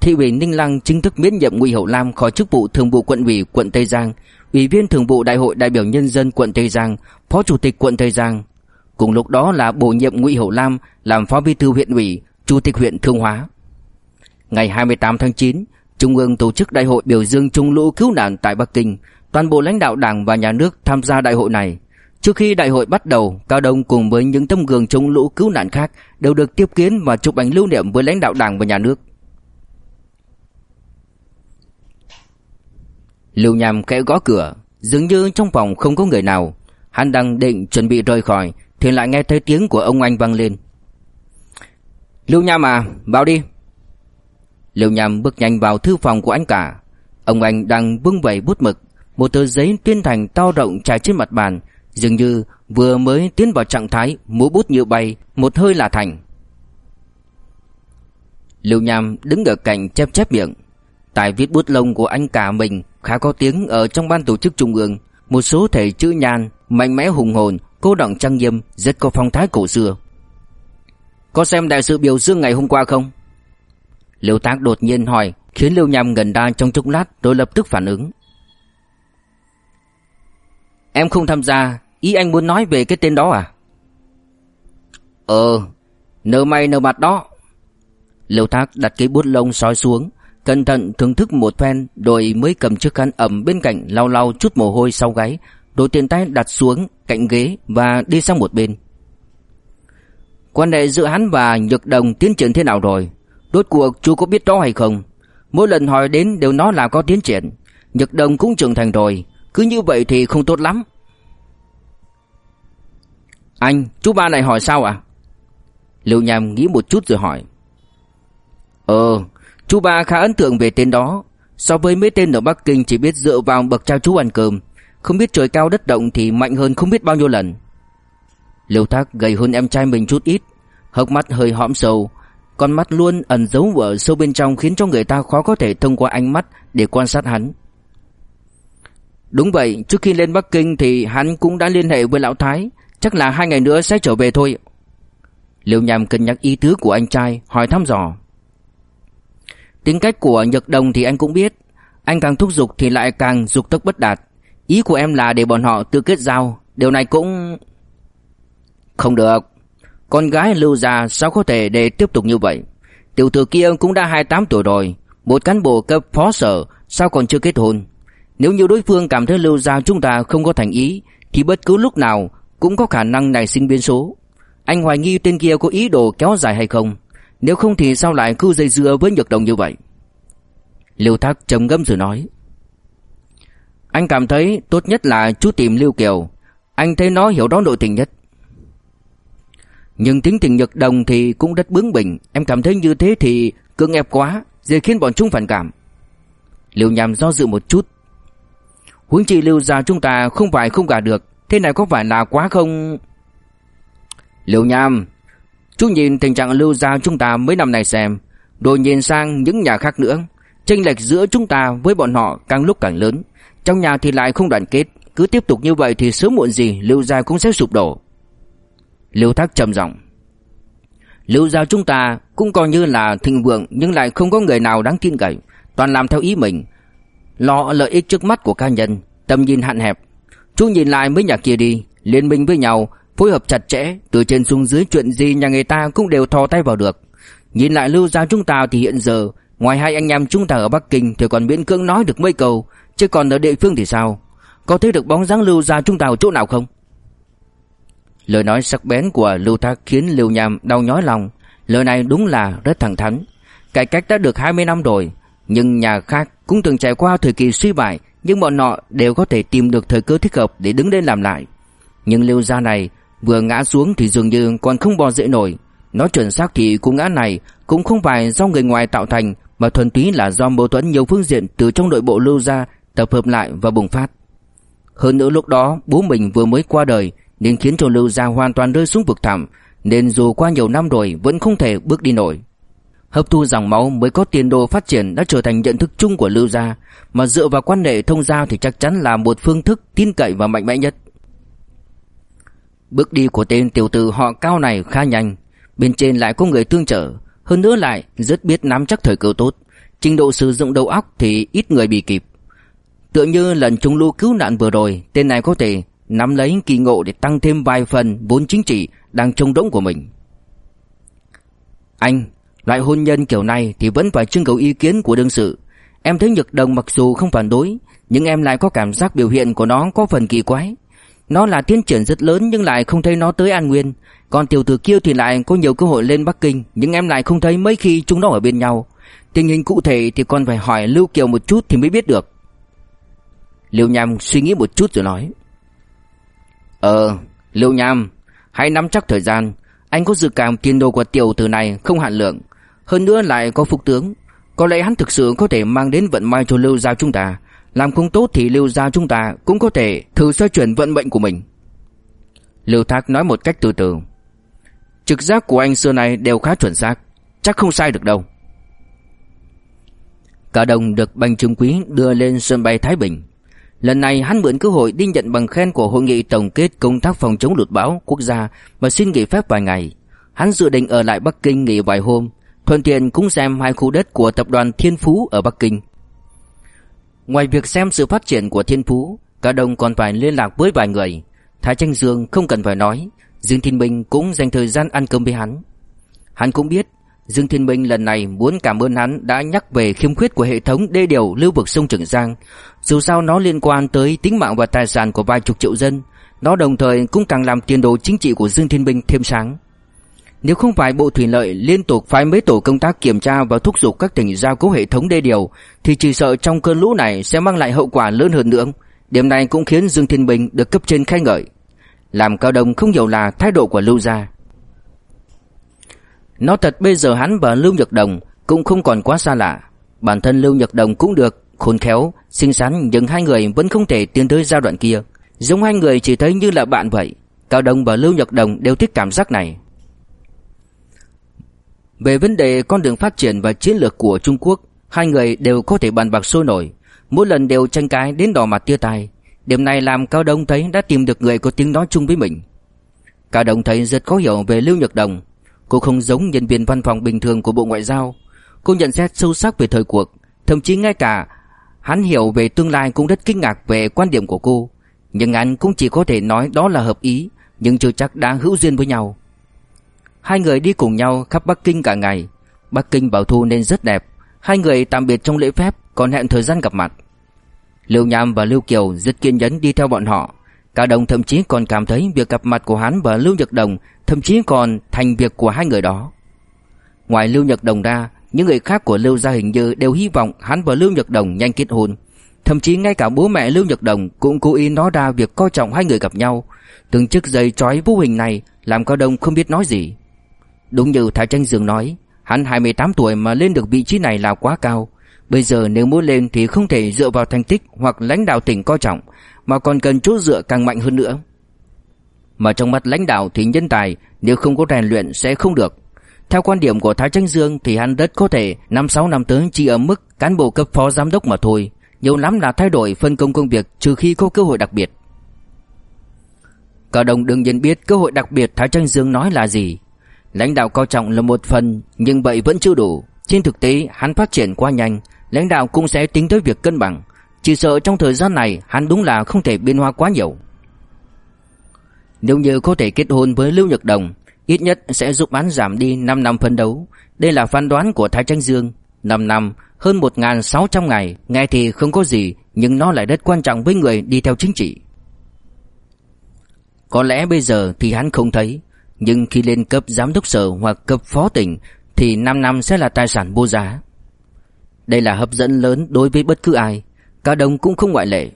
Thị ủy Ninh Lăng chính thức miễn nhiệm Ngụy Hậu Lam khỏi chức vụ thường vụ quận ủy quận Tây Giang, ủy viên thường vụ đại hội đại biểu nhân dân quận Tây Giang, phó chủ tịch quận Tây Giang. cùng lúc đó là bổ nhiệm Ngụy Hậu Lam làm phó bí thư huyện ủy, chủ tịch huyện Thương Hóa. Ngày 28 tháng 9, Trung ương tổ chức đại hội biểu dương trung lũ cứu nạn tại Bắc Kinh, toàn bộ lãnh đạo Đảng và nhà nước tham gia đại hội này. Trước khi đại hội bắt đầu, Cao Đông cùng với những tấm gương chống lũ cứu nạn khác đều được tiếp kiến và chụp ảnh lưu niệm với lãnh đạo Đảng và nhà nước. Lưu Nham khẽ gõ cửa, dường như trong phòng không có người nào. Hắn đang định chuẩn bị rời khỏi thì lại nghe thấy tiếng của ông anh vang lên. Lưu Nham à, vào đi. Liêu Nham bước nhanh vào thư phòng của anh cả. Ông anh đang bưng vẩy bút mực, một tờ giấy tuyên thành to rộng trải trên mặt bàn, dường như vừa mới tiến vào trạng thái múa bút như bay, một hơi là thành. Liêu Nham đứng ở cạnh chép chép miệng. Tài viết bút lông của anh cả mình khá có tiếng ở trong ban tổ chức trung ương, một số thể chữ nhan, mạnh mẽ hùng hồn, cô đọng trang nghiêm, rất có phong thái cổ xưa. Có xem đại sự biểu dương ngày hôm qua không? Liêu Tác đột nhiên hỏi, khiến Liêu Nham gần ra trong chốc lát rồi lập tức phản ứng. Em không tham gia, ý anh muốn nói về cái tên đó à? Ờ, nơ may nơ mặt đó. Liêu Tác đặt cái bút lông soi xuống, cẩn thận thưởng thức một phen rồi mới cầm chiếc khăn ẩm bên cạnh lau lau chút mồ hôi sau gáy, rồi tiền tay đặt xuống cạnh ghế và đi sang một bên. Quan hệ giữa hắn và Nhược Đồng tiến triển thế nào rồi? Rốt cuộc chú có biết đó hay không? Mỗi lần hỏi đến đều nói là có tiến triển. nhật Đồng cũng trưởng thành rồi, cứ như vậy thì không tốt lắm. Anh, chú ba này hỏi sao ạ? À? Liệu Nham nghĩ một chút rồi hỏi. Ờ, chú ba khá ấn tượng về tên đó. So với mấy tên ở Bắc Kinh chỉ biết dựa vào bậc trao chú ăn cơm. Không biết trời cao đất động thì mạnh hơn không biết bao nhiêu lần. Liêu Thác gầy hơn em trai mình chút ít, hốc mắt hơi hõm sâu, con mắt luôn ẩn giấu ở sâu bên trong khiến cho người ta khó có thể thông qua ánh mắt để quan sát hắn. Đúng vậy, trước khi lên Bắc Kinh thì hắn cũng đã liên hệ với Lão Thái, chắc là hai ngày nữa sẽ trở về thôi. Liêu Nham cân nhắc ý tứ của anh trai, hỏi thăm dò. Tính cách của Nhật Đồng thì anh cũng biết, anh càng thúc giục thì lại càng dục tốc bất đạt. Ý của em là để bọn họ tự kết giao, điều này cũng... Không được, con gái lưu gia sao có thể để tiếp tục như vậy? Tiểu thư kia cũng đã 28 tuổi rồi, một cán bộ cấp phó sở sao còn chưa kết hôn? Nếu như đối phương cảm thấy lưu gia chúng ta không có thành ý thì bất cứ lúc nào cũng có khả năng nảy sinh biến số. Anh hoài nghi tên kia có ý đồ kéo dài hay không? Nếu không thì sao lại cứ dây dưa với nhược đồng như vậy? Lưu Thác trầm ngâm rồi nói. Anh cảm thấy tốt nhất là chú tìm Lưu Kiều. Anh thấy nó hiểu rõ nội tình nhất. Nhưng tính tình Nhật đồng thì cũng rất bướng bỉnh. Em cảm thấy như thế thì cưỡng ép quá, Dễ khiến bọn chúng phản cảm. Liêu nhằm do dự một chút. Huống chi lưu gia chúng ta không phải không gả được, Thế này có phải là quá không? Liêu nham, Chú nhìn tình trạng lưu gia chúng ta mấy năm này xem Rồi nhìn sang những nhà khác nữa. Chênh lệch giữa chúng ta với bọn họ càng lúc càng lớn. Trong nhà thì lại không đoàn kết, Cứ tiếp tục như vậy thì sớm muộn gì lưu gia cũng sẽ sụp đổ. Lưu Thác trầm giọng. Lưu gia chúng ta cũng coi như là thịnh vượng nhưng lại không có người nào đáng tin cậy, toàn làm theo ý mình, lo lợi ích trước mắt của cá nhân, tầm nhìn hạn hẹp. Chú nhìn lại mấy nhà kia đi, liên minh với nhau, phối hợp chặt chẽ, từ trên xuống dưới chuyện gì nhà người ta cũng đều thò tay vào được. Nhìn lại Lưu gia chúng ta thì hiện giờ, ngoài hai anh em chúng ta ở Bắc Kinh thì còn miễn cưỡng nói được mấy câu, chứ còn ở địa phương thì sao? Có thấy được bóng dáng Lưu gia chúng ta ở chỗ nào không? Lời nói sắc bén của Lưu Thác khiến Lưu Nham đau nhói lòng. Lời này đúng là rất thẳng thắn. Cải cách đã được 20 năm rồi, nhưng nhà khác cũng từng trải qua thời kỳ suy bại, nhưng bọn họ đều có thể tìm được thời cơ thích hợp để đứng lên làm lại. Nhưng Lưu gia này vừa ngã xuống thì dường như còn không bò dậy nổi. Nói chuẩn xác thì cú ngã này cũng không phải do người ngoài tạo thành mà thuần túy là do mâu thuẫn nhiều phương diện từ trong nội bộ Lưu gia tập hợp lại và bùng phát. Hơn nữa lúc đó bố mình vừa mới qua đời nên khiến cho Lưu Gia hoàn toàn rơi xuống vực thẳm, nên dù qua nhiều năm rồi vẫn không thể bước đi nổi. Hấp thu dòng máu mới có tiền đồ phát triển đã trở thành nhận thức chung của Lưu Gia, mà dựa vào quan hệ thông giao thì chắc chắn là một phương thức tin cậy và mạnh mẽ nhất. Bước đi của tên tiểu tử họ cao này khá nhanh, bên trên lại có người tương trợ, hơn nữa lại rất biết nắm chắc thời cơ tốt, trình độ sử dụng đầu óc thì ít người bị kịp. Tựa như lần chúng lưu cứu nạn vừa rồi, tên này có thể nắm lấy kỳ ngộ để tăng thêm vài phần vốn chính trị đang trông đống của mình. Anh, loại hôn nhân kiểu này thì vẫn phải trưng cầu ý kiến của đương sự. Em thấy Nhật Đồng mặc dù không phản đối, nhưng em lại có cảm giác biểu hiện của nó có phần kỳ quái. Nó là tiến triển rất lớn nhưng lại không thấy nó tới An Nguyên. Còn tiểu tử kia thì lại có nhiều cơ hội lên Bắc Kinh, nhưng em lại không thấy mấy khi chúng nó ở bên nhau. Tình hình cụ thể thì còn phải hỏi Lưu Kiều một chút thì mới biết được. Lưu Nham suy nghĩ một chút rồi nói. Ờ, Lưu Nham, hãy nắm chắc thời gian. Anh có dự cảm tiền đồ của tiểu tử này không hạn lượng. Hơn nữa lại có phục tướng. Có lẽ hắn thực sự có thể mang đến vận may cho Lưu Gia chúng ta. Làm không tốt thì Lưu Gia chúng ta cũng có thể thử xoay chuyển vận mệnh của mình. Lưu Thác nói một cách từ từ. Trực giác của anh xưa này đều khá chuẩn xác. Chắc không sai được đâu. Cả đồng được Bành Trung Quý đưa lên sân bay Thái Bình. Lần này hắn mượn cơ hội đi nhận bằng khen của hội nghị tổng kết công tác phòng chống lụt bão quốc gia và xin nghỉ phép vài ngày. Hắn dự định ở lại Bắc Kinh nghỉ vài hôm, thuận tiện cũng xem hai khu đất của tập đoàn Thiên Phú ở Bắc Kinh. Ngoài việc xem sự phát triển của Thiên Phú, cả đồng còn phải liên lạc với vài người. Thái Tranh Dương không cần phải nói, Dương Thiên Minh cũng dành thời gian ăn cơm với hắn. Hắn cũng biết Dương Thiên Minh lần này muốn cảm ơn hắn đã nhắc về khiếm khuyết của hệ thống đê điều lưu vực sông Trường Giang. Dù sao nó liên quan tới tính mạng và tài sản của vài chục triệu dân, nó đồng thời cũng càng làm tiền đồ chính trị của Dương Thiên Minh thêm sáng. Nếu không phải Bộ Thủy lợi liên tục phái mấy tổ công tác kiểm tra và thúc giục các tỉnh giao cố hệ thống đê điều, thì chỉ sợ trong cơn lũ này sẽ mang lại hậu quả lớn hơn nữa. Điểm này cũng khiến Dương Thiên Bình được cấp trên khen ngợi. Làm cao đồng không hiểu là thái độ của Lưu Gia. Nó thật bây giờ hắn và Lưu Nhật Đồng cũng không còn quá xa lạ. Bản thân Lưu Nhật Đồng cũng được khôn khéo, xinh xắn nhưng hai người vẫn không thể tiến tới giai đoạn kia. Giống hai người chỉ thấy như là bạn vậy. Cao Đông và Lưu Nhật Đồng đều thích cảm giác này. Về vấn đề con đường phát triển và chiến lược của Trung Quốc, hai người đều có thể bàn bạc sôi nổi, mỗi lần đều tranh cãi đến đỏ mặt tia tai. Điểm này làm Cao Đông thấy đã tìm được người có tiếng nói chung với mình. Cao Đông thấy rất khó hiểu về Lưu Nhật Đồng, Cô không giống nhân viên văn phòng bình thường của Bộ Ngoại giao. Cô nhận xét sâu sắc về thời cuộc, thậm chí ngay cả hắn hiểu về tương lai cũng rất kinh ngạc về quan điểm của cô. Nhưng anh cũng chỉ có thể nói đó là hợp ý, nhưng chưa chắc đã hữu duyên với nhau. Hai người đi cùng nhau khắp Bắc Kinh cả ngày. Bắc Kinh bảo thu nên rất đẹp. Hai người tạm biệt trong lễ phép, còn hẹn thời gian gặp mặt. Lưu Nham và Lưu Kiều rất kiên nhẫn đi theo bọn họ. Cả đồng thậm chí còn cảm thấy việc gặp mặt của hắn và Lưu Nhật Đồng thậm chí còn thành việc của hai người đó. Ngoài Lưu Nhật Đồng ra, những người khác của Lưu gia hình như đều hy vọng hắn và Lưu Nhật Đồng nhanh kết hôn. Thậm chí ngay cả bố mẹ Lưu Nhật Đồng cũng cố ý nói ra việc coi trọng hai người gặp nhau. Từng chiếc dây trói vô hình này làm Cao Đông không biết nói gì. Đúng như Thái Tranh Dương nói, hắn 28 tuổi mà lên được vị trí này là quá cao. Bây giờ nếu muốn lên thì không thể dựa vào thành tích hoặc lãnh đạo tỉnh coi trọng, mà còn cần chỗ dựa càng mạnh hơn nữa. Mà trong mắt lãnh đạo thì nhân tài nếu không có rèn luyện sẽ không được. Theo quan điểm của Thái Tranh Dương thì hắn rất có thể năm 6 năm tới chỉ ở mức cán bộ cấp phó giám đốc mà thôi, nhiều lắm là thay đổi phân công công việc trừ khi có cơ hội đặc biệt. Cả đồng đương nhiên biết cơ hội đặc biệt Thái Tranh Dương nói là gì. Lãnh đạo coi trọng là một phần nhưng vậy vẫn chưa đủ. Trên thực tế hắn phát triển quá nhanh, lãnh đạo cũng sẽ tính tới việc cân bằng. Chỉ sợ trong thời gian này hắn đúng là không thể biến hóa quá nhiều. Nếu như có thể kết hôn với Lưu Nhật Đồng, ít nhất sẽ giúp hắn giảm đi 5 năm phân đấu. Đây là phán đoán của Thái Tranh Dương. 5 năm, hơn 1.600 ngày, nghe thì không có gì, nhưng nó lại rất quan trọng với người đi theo chính trị. Có lẽ bây giờ thì hắn không thấy, nhưng khi lên cấp giám đốc sở hoặc cấp phó tỉnh thì 5 năm sẽ là tài sản vô giá. Đây là hấp dẫn lớn đối với bất cứ ai, Cả đồng cũng không ngoại lệ.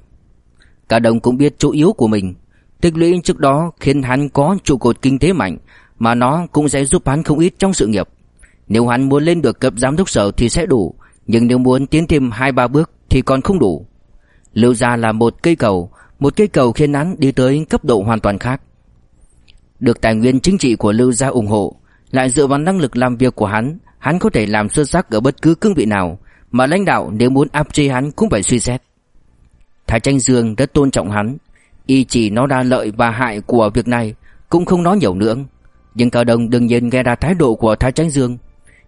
Cả đồng cũng biết chỗ yếu của mình, tích lũy trước đó khiến hắn có trụ cột kinh tế mạnh, mà nó cũng sẽ giúp hắn không ít trong sự nghiệp. Nếu hắn muốn lên được cấp giám đốc sở thì sẽ đủ, nhưng nếu muốn tiến thêm hai ba bước thì còn không đủ. Lưu gia là một cây cầu, một cây cầu khiến hắn đi tới cấp độ hoàn toàn khác. Được tài nguyên chính trị của Lưu gia ủng hộ, lại dựa vào năng lực làm việc của hắn, hắn có thể làm xuất sắc ở bất cứ cương vị nào, mà lãnh đạo nếu muốn áp chế hắn cũng phải suy xét. Thái Tranh Dương rất tôn trọng hắn, y chỉ nói ra lợi và hại của việc này, cũng không nói nhiều nữa. Nhưng Cao Đông đương nhiên nghe ra thái độ của Thái tránh Dương.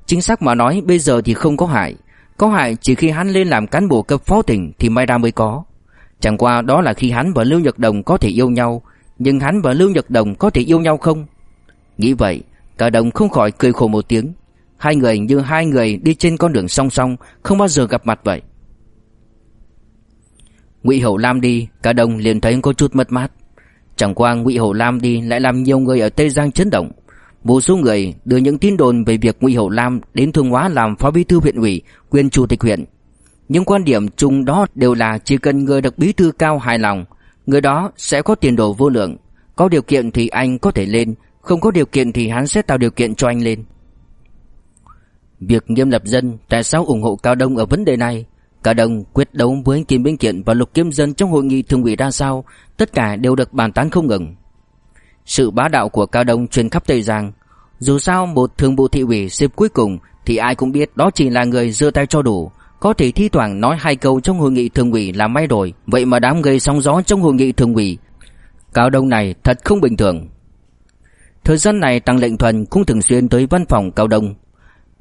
Chính xác mà nói bây giờ thì không có hại, có hại chỉ khi hắn lên làm cán bộ cấp phó tỉnh thì may ra mới có. Chẳng qua đó là khi hắn và Lưu Nhật Đồng có thể yêu nhau Nhưng hắn và Lưu Nhật Đồng có thể yêu nhau không Nghĩ vậy Cao đồng không khỏi cười khổ một tiếng Hai người như hai người đi trên con đường song song Không bao giờ gặp mặt vậy Ngụy Hậu Lam đi Cả đồng liền thấy có chút mất mát Chẳng qua Ngụy Hậu Lam đi lại làm nhiều người ở Tây Giang chấn động một số người đưa những tin đồn về việc Ngụy Hậu Lam đến Thương Hóa làm phó bí thư huyện ủy, quyền chủ tịch huyện. Những quan điểm chung đó đều là chỉ cần người được bí thư cao hài lòng, người đó sẽ có tiền đồ vô lượng. Có điều kiện thì anh có thể lên, không có điều kiện thì hắn sẽ tạo điều kiện cho anh lên. Việc nghiêm lập dân tại sao ủng hộ Cao Đông ở vấn đề này? Cao Đông quyết đấu với Kim Binh Kiện và Lục Kiếm Dân trong hội nghị thường ủy ra sao, tất cả đều được bàn tán không ngừng. Sự bá đạo của Cao Đông truyền khắp Tây Giang. Dù sao một thường vụ thị ủy xếp cuối cùng thì ai cũng biết đó chỉ là người giơ tay cho đủ, có thể thi thoảng nói hai câu trong hội nghị thường ủy là may rồi, vậy mà đám gây sóng gió trong hội nghị thường ủy. Cao Đông này thật không bình thường. Thời gian này Tăng Lệnh Thuần cũng thường xuyên tới văn phòng Cao Đông.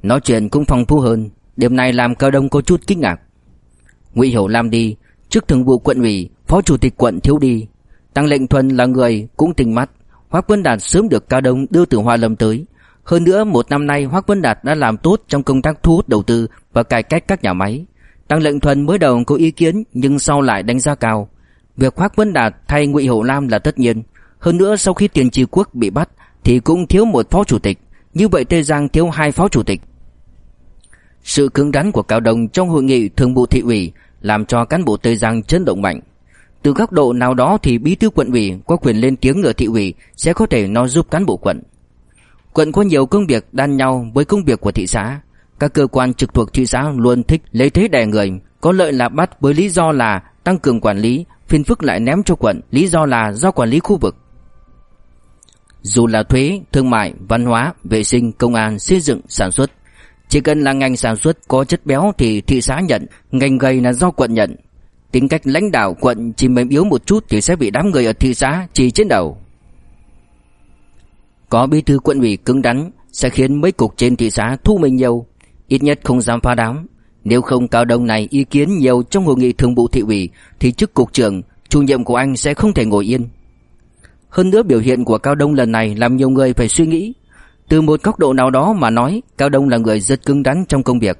Nói chuyện cũng phong phú hơn, điểm này làm Cao Đông có chút kinh ngạc. Ngụy Hiểu Lam đi, trước thường vụ quận ủy, phó chủ tịch quận thiếu đi. Tăng Lệnh Thuần là người cũng tình mắt, Hoắc Quân Đạt sớm được Cao Đông đưa từ Hoa Lâm tới. Hơn nữa một năm nay Hoắc Quân Đạt đã làm tốt trong công tác thu hút đầu tư và cải cách các nhà máy. Tăng Lệnh Thuần mới đầu có ý kiến nhưng sau lại đánh giá cao. Việc Hoắc Quân Đạt thay Ngụy Hậu Lam là tất nhiên. Hơn nữa sau khi Tiền Trì Quốc bị bắt thì cũng thiếu một phó chủ tịch, như vậy Tây Giang thiếu hai phó chủ tịch. Sự cứng rắn của Cao Đông trong hội nghị thường vụ thị ủy làm cho cán bộ Tây Giang chấn động mạnh. Từ góc độ nào đó thì bí thư quận ủy có quyền lên tiếng ở thị ủy sẽ có thể nói giúp cán bộ quận. Quận có nhiều công việc đan nhau với công việc của thị xã. Các cơ quan trực thuộc thị xã luôn thích lấy thế đè người, có lợi là bắt với lý do là tăng cường quản lý, phiền phức lại ném cho quận, lý do là do quản lý khu vực. Dù là thuế, thương mại, văn hóa, vệ sinh, công an, xây dựng, sản xuất, chỉ cần là ngành sản xuất có chất béo thì thị xã nhận, ngành gầy là do quận nhận, Tính cách lãnh đạo quận chỉ mềm yếu một chút thì sẽ bị đám người ở thị xã chỉ trên đầu. Có bí thư quận ủy cứng rắn sẽ khiến mấy cục trên thị xã thu mình nhiều, ít nhất không dám phá đám. Nếu không cao đông này ý kiến nhiều trong hội nghị thường vụ thị ủy thì chức cục trưởng, chủ nhiệm của anh sẽ không thể ngồi yên. Hơn nữa biểu hiện của Cao Đông lần này làm nhiều người phải suy nghĩ. Từ một góc độ nào đó mà nói, Cao Đông là người rất cứng rắn trong công việc.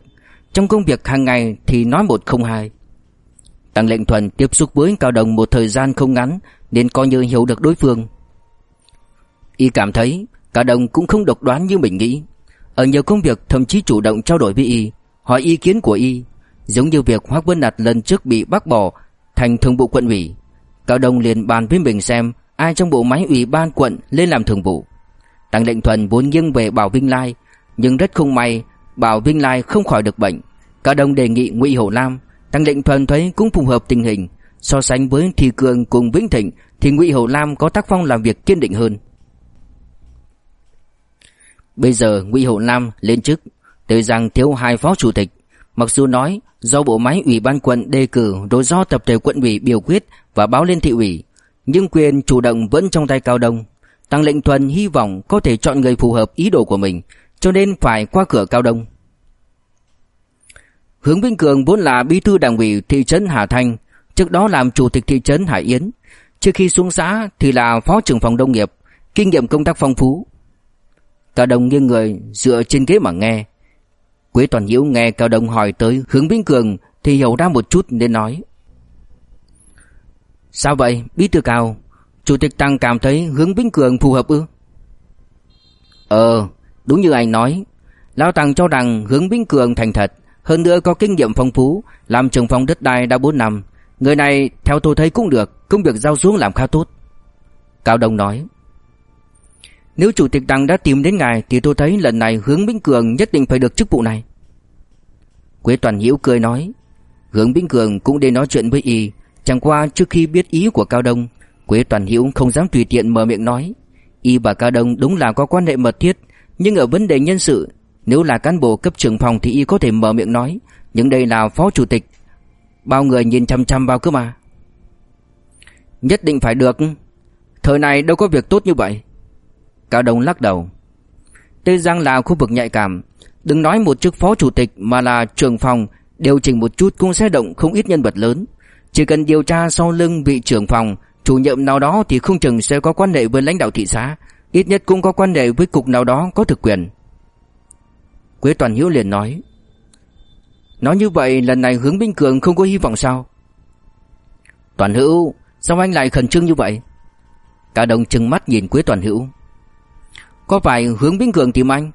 Trong công việc hàng ngày thì nói một không hai. Tăng lệnh thuần tiếp xúc với Cao đông một thời gian không ngắn nên coi như hiểu được đối phương. Y cảm thấy Cao đông cũng không độc đoán như mình nghĩ. Ở nhiều công việc thậm chí chủ động trao đổi với Y, hỏi ý kiến của Y. Giống như việc Hoác Vân Đạt lần trước bị bác bỏ thành thường vụ quận ủy. Cao đông liền bàn với mình xem ai trong bộ máy ủy ban quận lên làm thường vụ. Tăng lệnh thuần vốn nghiêng về Bảo Vinh Lai, nhưng rất không may Bảo Vinh Lai không khỏi được bệnh. Cao Đồng đề nghị Ngụy Hổ Lam Tăng lệnh thuần thấy cũng phù hợp tình hình. So sánh với thị Cường cùng Vĩnh Thịnh Thì Ngụy Hậu Lam có tác phong làm việc kiên định hơn. Bây giờ Ngụy Hậu Lam lên chức Tới rằng thiếu hai phó chủ tịch. Mặc dù nói do bộ máy ủy ban quận đề cử Rồi do tập thể quận ủy biểu quyết Và báo lên thị ủy Nhưng quyền chủ động vẫn trong tay Cao Đông. Tăng lệnh thuần hy vọng có thể chọn người phù hợp ý đồ của mình Cho nên phải qua cửa Cao Đông Hướng Vinh Cường vốn là bí thư đảng ủy thị trấn Hà Thanh, trước đó làm chủ tịch thị trấn Hải Yến. Trước khi xuống xã thì là phó trưởng phòng đông nghiệp, kinh nghiệm công tác phong phú. Cao Đông nghiêng người dựa trên ghế mà nghe. Quế Toàn Nhiễu nghe Cao Đông hỏi tới Hướng Vinh Cường thì hiểu ra một chút nên nói. Sao vậy, bí thư Cao? Chủ tịch Tăng cảm thấy Hướng Vĩnh Cường phù hợp ư? Ờ, đúng như anh nói. Lão Tăng cho rằng Hướng Vĩnh Cường thành thật, hơn nữa có kinh nghiệm phong phú, làm trưởng phòng đất đai đã 4 năm. Người này theo tôi thấy cũng được, công việc giao xuống làm khá tốt. Cao Đông nói. Nếu chủ tịch tăng đã tìm đến ngài thì tôi thấy lần này Hướng Vĩnh Cường nhất định phải được chức vụ này. Quế Toàn Hiễu cười nói. Hướng Vĩnh Cường cũng đến nói chuyện với y, chẳng qua trước khi biết ý của Cao Đông, Quế Toàn Hữu không dám tùy tiện mở miệng nói. Y và Cao Đông đúng là có quan hệ mật thiết, nhưng ở vấn đề nhân sự nếu là cán bộ cấp trưởng phòng thì y có thể mở miệng nói. Nhưng đây là phó chủ tịch. Bao người nhìn chăm chăm vào cơ mà. Nhất định phải được. Thời này đâu có việc tốt như vậy. Cao Đông lắc đầu. Tây Giang là khu vực nhạy cảm. Đừng nói một chức phó chủ tịch mà là trưởng phòng Điều chỉnh một chút cũng sẽ động không ít nhân vật lớn. Chỉ cần điều tra sau lưng vị trưởng phòng Chủ nhiệm nào đó thì không chừng sẽ có quan hệ với lãnh đạo thị xã, Ít nhất cũng có quan hệ với cục nào đó có thực quyền. Quế Toàn Hiếu liền nói Nói như vậy, lần này hướng Binh Cường không có hy vọng sao? Toàn Hữu, Sao anh lại khẩn trương như vậy? Cả đồng trừng mắt nhìn Quế Toàn Hữu. Có phải hướng Binh Cường tìm anh?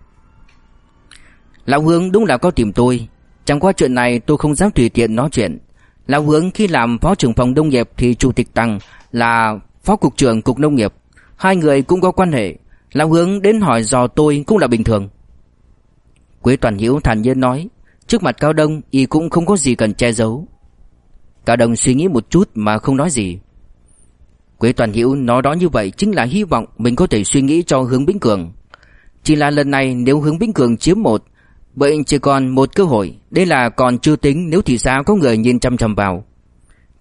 Lão Hướng đúng là có tìm tôi. Chẳng qua chuyện này tôi không dám tùy tiện nói chuyện. Lão Hướng khi làm phó trưởng phòng đông nghiệp Thì chủ tịch Tăng là phó cục trưởng cục nông nghiệp. Hai người cũng có quan hệ. Lão Hướng đến hỏi dò tôi cũng là bình thường. Quế Toàn Hiếu thản nhiên nói, Trước mặt Cao Đông, y cũng không có gì cần che giấu. Cao Đông suy nghĩ một chút mà không nói gì. Quế Toàn Hiếu nói đó như vậy chính là hy vọng mình có thể suy nghĩ cho hướng Bính Cường. Chỉ là lần này nếu hướng Bính Cường chiếm một, Vậy chỉ còn một cơ hội. Đây là còn chưa tính, nếu thị xã có người nhìn chăm chăm vào.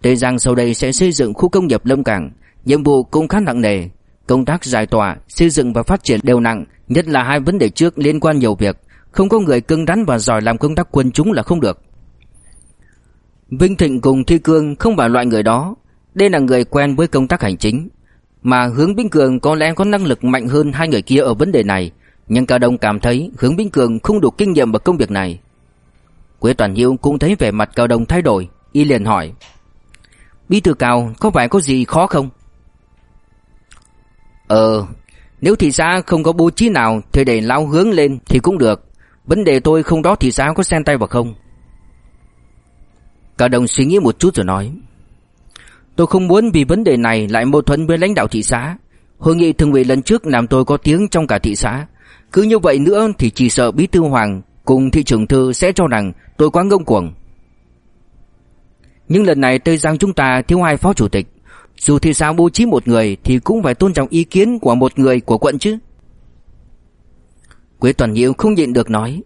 Tây Giang sau đây sẽ xây dựng khu công nghiệp Lâm Cảng. Nhiệm vụ cũng khá nặng nề. Công tác giải tỏa, xây dựng và phát triển đều nặng Nhất là hai vấn đề trước liên quan nhiều việc. Không có người cứng rắn và giỏi làm công tác quân chúng là không được. Vinh Thịnh cùng Thi Cương không phải loại người đó. Đây là người quen với công tác hành chính. Mà Hướng Binh Cường có lẽ có năng lực mạnh hơn hai người kia ở vấn đề này Nhưng Cao Đông cảm thấy Hướng Binh Cường không đủ kinh nghiệm vào công việc này. Quế Toàn Hiếu cũng thấy vẻ mặt Cao Đông thay đổi Y liền hỏi. Bí thư Cao có phải có gì khó không? Ờ Nếu thị xã không có bố trí nào Thì để lao hướng lên thì cũng được. Vấn đề tôi không đó thị xã có xen tay vào không? Cao Đông suy nghĩ một chút rồi nói. Tôi không muốn vì vấn đề này lại mâu thuẫn với lãnh đạo thị xã Hội nghị thường ủy lần trước làm tôi có tiếng trong cả thị xã Cứ như vậy nữa thì chỉ sợ Bí Thư Hoàng cùng thị trưởng thư sẽ cho rằng tôi quá ngông cuồng nhưng lần này Tây Giang chúng ta thiếu hai phó chủ tịch Dù thị xã bố trí một người thì cũng phải tôn trọng ý kiến của một người của quận chứ Quế Toàn Nhiễu không nhịn được nói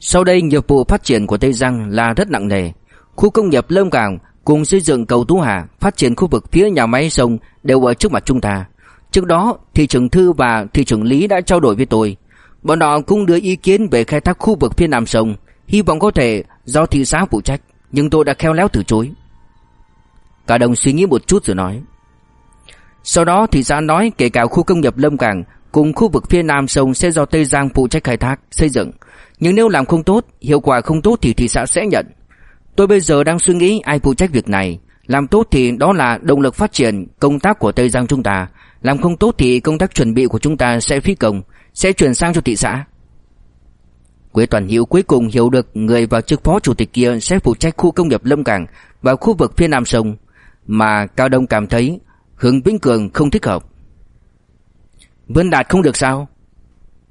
sau đây nghiệp vụ phát triển của Tây Giang là rất nặng nề. Khu công nghiệp Lâm Cảng cùng xây dựng cầu Tú Hà, phát triển khu vực phía nhà máy sông đều ở trước mặt chúng ta. Trước đó, thị trưởng Thư và thị trưởng Lý đã trao đổi với tôi. Bọn họ cũng đưa ý kiến về khai thác khu vực phía nam sông, hy vọng có thể do thị xã phụ trách, nhưng tôi đã khéo léo từ chối. Cả đồng suy nghĩ một chút rồi nói. Sau đó thị xã nói kể cả khu công nghiệp Lâm Cảng cùng khu vực phía nam sông sẽ do Tây Giang phụ trách khai thác, xây dựng. Nhưng nếu làm không tốt, hiệu quả không tốt thì thị xã sẽ nhận. Tôi bây giờ đang suy nghĩ ai phụ trách việc này. Làm tốt thì đó là động lực phát triển công tác của Tây Giang chúng ta. Làm không tốt thì công tác chuẩn bị của chúng ta sẽ phí công, sẽ chuyển sang cho thị xã. Quế Toàn Hữu cuối cùng hiểu được người vào chức phó chủ tịch kia sẽ phụ trách khu công nghiệp Lâm Cảng và khu vực phía Nam Sông, mà Cao Đông cảm thấy Hướng Vĩnh Cường không thích hợp. Vân Đạt không được sao?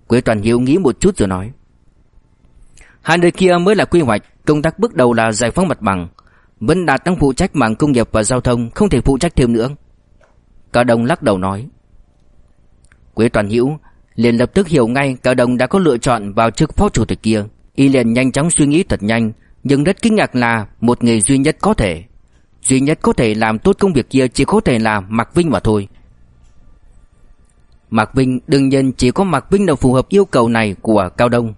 Quế Toàn Hiếu nghĩ một chút rồi nói. Hai nơi kia mới là quy hoạch, công tác bước đầu là giải phóng mặt bằng. Vân Đạt đang phụ trách mảng công nghiệp và giao thông, không thể phụ trách thêm nữa. Cao Đông lắc đầu nói. Quế Toàn Hữu liền lập tức hiểu ngay Cao đồng đã có lựa chọn vào chức phó chủ tịch kia. Y liền nhanh chóng suy nghĩ thật nhanh, nhưng rất kinh ngạc là một người duy nhất có thể. Duy nhất có thể làm tốt công việc kia chỉ có thể là Mạc Vinh mà thôi. Mạc Vinh đương nhiên chỉ có Mạc Vinh là phù hợp yêu cầu này của Cao Đông.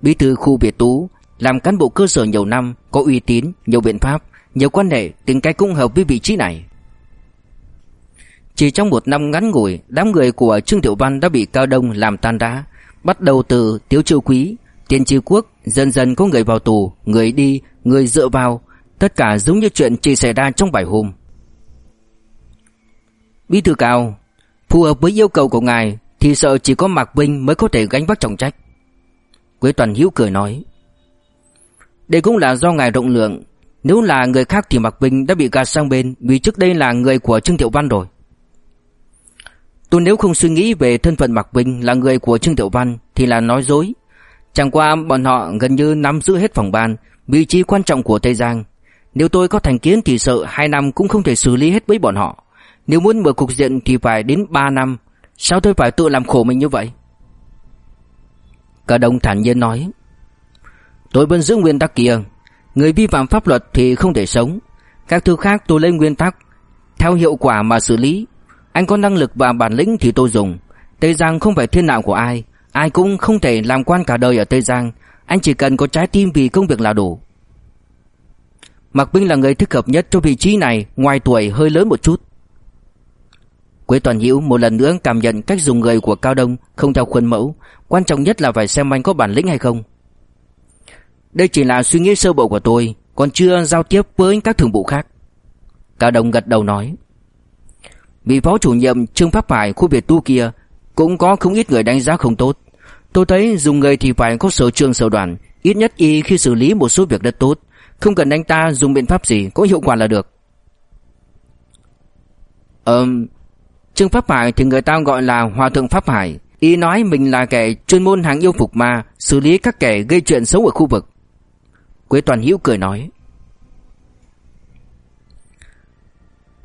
Bí thư khu Việt Tú làm cán bộ cơ sở nhiều năm, có uy tín, nhiều biện pháp, nhiều quan hệ, tính cách cũng hợp với vị trí này. Chỉ trong một năm ngắn ngủi, đám người của Trương Tiểu Văn đã bị Cao Đông làm tan rã. Bắt đầu từ Tiếu Triệu Quý, Tiên Tri Quốc, dần dần có người vào tù, người đi, người dựa vào, tất cả giống như chuyện chỉ xảy ra trong vài hôm. Bí thư cao, phù hợp với yêu cầu của ngài thì sợ chỉ có Mạc Vinh mới có thể gánh vác trọng trách. Quế Toàn Hiếu cười nói Đây cũng là do ngài rộng lượng Nếu là người khác thì Mạc Vinh đã bị gạt sang bên Vì trước đây là người của Trương Tiểu Văn rồi Tôi nếu không suy nghĩ về thân phận Mạc Vinh là người của Trương Tiểu Văn Thì là nói dối. Chẳng qua bọn họ gần như nắm giữ hết phòng ban, Vị trí quan trọng của Tây Giang. Nếu tôi có thành kiến thì sợ hai năm cũng không thể xử lý hết với bọn họ. Nếu muốn mở cục diện thì phải đến 3 năm. Sao tôi phải tự làm khổ mình như vậy? Cả đồng thản nhiên nói, Tôi vẫn giữ nguyên tắc kia. Người vi phạm pháp luật thì không thể sống. Các thứ khác tôi lấy nguyên tắc, Theo hiệu quả mà xử lý. Anh có năng lực và bản lĩnh thì tôi dùng Tây Giang không phải thiên đạo của ai Ai cũng không thể làm quan cả đời ở Tây Giang Anh chỉ cần có trái tim vì công việc là đủ Mạc Vinh là người thích hợp nhất cho vị trí này Ngoài tuổi hơi lớn một chút Quế Toàn Hữu một lần nữa cảm nhận cách dùng người của Cao Đông không theo khuôn mẫu, quan trọng nhất là phải xem anh có bản lĩnh hay không. Đây chỉ là suy nghĩ sơ bộ của tôi, còn chưa giao tiếp với các thường vụ khác. Cao Đông gật đầu nói. Vị phó chủ nhiệm Trương Pháp Hải khu biệt tu kia cũng có không ít người đánh giá không tốt. Tôi thấy dùng người thì phải có sở trường sở đoàn, ít nhất y khi xử lý một số việc rất tốt, không cần anh ta dùng biện pháp gì có hiệu quả là được. Ừm, Trương Pháp Hải thì người ta gọi là Hòa Thượng Pháp Hải. Y nói mình là kẻ chuyên môn hàng yêu phục ma, xử lý các kẻ gây chuyện xấu ở khu vực. Quế Toàn Hữu cười nói.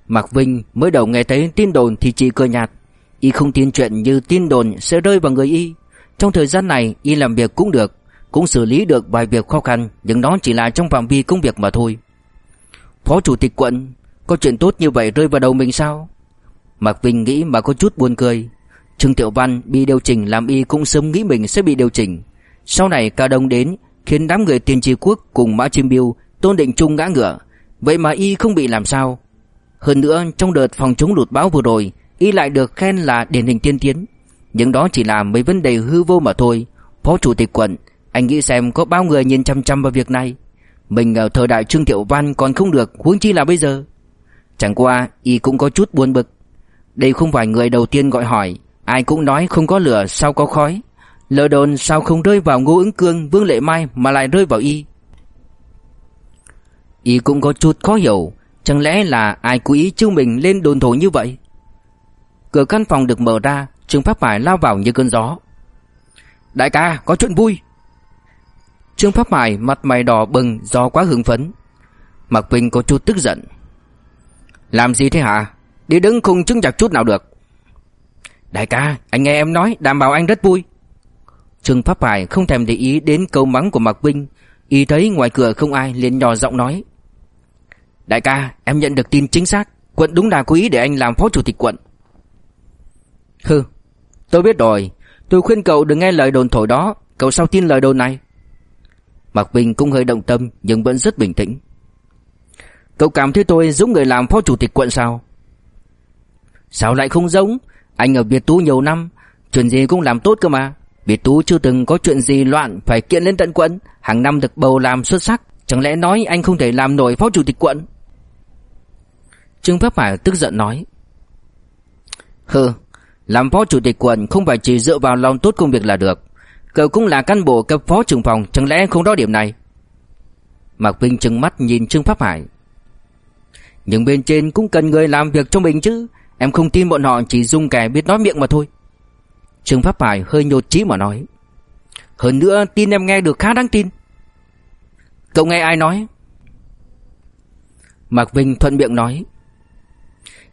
Mạc Vinh mới đầu nghe thấy tin đồn thì chỉ cười nhạt. Y không tin chuyện như tin đồn sẽ rơi vào người Y. Trong thời gian này Y làm việc cũng được, cũng xử lý được vài việc khó khăn, nhưng đó chỉ là trong phạm vi công việc mà thôi. Phó Chủ tịch quận, có chuyện tốt như vậy rơi vào đầu mình sao? Mạc Vinh nghĩ mà có chút buồn cười. Trương Tiểu Văn bị điều chỉnh làm y cũng sớm nghĩ mình sẽ bị điều chỉnh. Sau này ca Đông đến khiến đám người tiền tri quốc cùng Mã Chim Biêu, Tôn Định Trung ngã ngựa. Vậy mà y không bị làm sao. Hơn nữa trong đợt phòng chống lụt bão vừa rồi, y lại được khen là điển hình tiên tiến. Nhưng đó chỉ là mấy vấn đề hư vô mà thôi. Phó Chủ tịch quận, anh nghĩ xem có bao người nhìn chăm chăm vào việc này. Mình ở thời đại Trương Tiểu Văn còn không được, huống chi là bây giờ. Chẳng qua, y cũng có chút buồn bực. Đây không phải người đầu tiên gọi hỏi Ai cũng nói không có lửa sao có khói Lỡ đồn sao không rơi vào Ngô ứng cương Vương Lệ Mai mà lại rơi vào y Y cũng có chút khó hiểu Chẳng lẽ là ai cố ý chiêu mình lên đồn thổ như vậy? Cửa căn phòng được mở ra Trương Pháp Hải lao vào như cơn gió. Đại ca, có chuyện vui. Trương Pháp Hải mặt mày đỏ bừng do quá hưng phấn. Mạc Vinh có chút tức giận. Làm gì thế hả? Đi đứng không chứng chặt chút nào được. Đại ca, anh nghe em nói, Đảm bảo anh rất vui. Trương Pháp Hải không thèm để ý đến câu mắng của Mạc Vinh. Y thấy ngoài cửa không ai, liền nhỏ giọng nói. Đại ca, em nhận được tin chính xác. Quận đúng là cố ý để anh làm phó chủ tịch quận. Hừ, Tôi biết rồi. Tôi khuyên cậu đừng nghe lời đồn thổi đó. Cậu sao tin lời đồn này? Mạc Bình cũng hơi động tâm, Nhưng vẫn rất bình tĩnh. Cậu cảm thấy tôi giống người làm phó chủ tịch quận sao? Sao lại không giống? Anh ở Việt Tú nhiều năm, Chuyện gì cũng làm tốt cơ mà. Việt Tú chưa từng có chuyện gì loạn Phải kiện lên tận quận. Hàng năm được bầu làm xuất sắc. Chẳng lẽ nói anh không thể làm nổi phó chủ tịch quận? Trương Pháp Hải tức giận nói. Hừ, Làm phó chủ tịch quận không phải chỉ dựa vào lòng tốt công việc là được. Cậu cũng là cán bộ cấp phó trưởng phòng, Chẳng lẽ không rõ điểm này? Mạc Vinh trừng mắt nhìn Trương Pháp Hải. Nhưng bên trên cũng cần người làm việc cho mình chứ. Em không tin bọn họ chỉ dung kẻ biết nói miệng mà thôi. Trương Pháp Hải hơi nhột chí mà nói. Hơn nữa, tin em nghe được khá đáng tin. Cậu nghe ai nói? Mạc Vinh thuận miệng nói.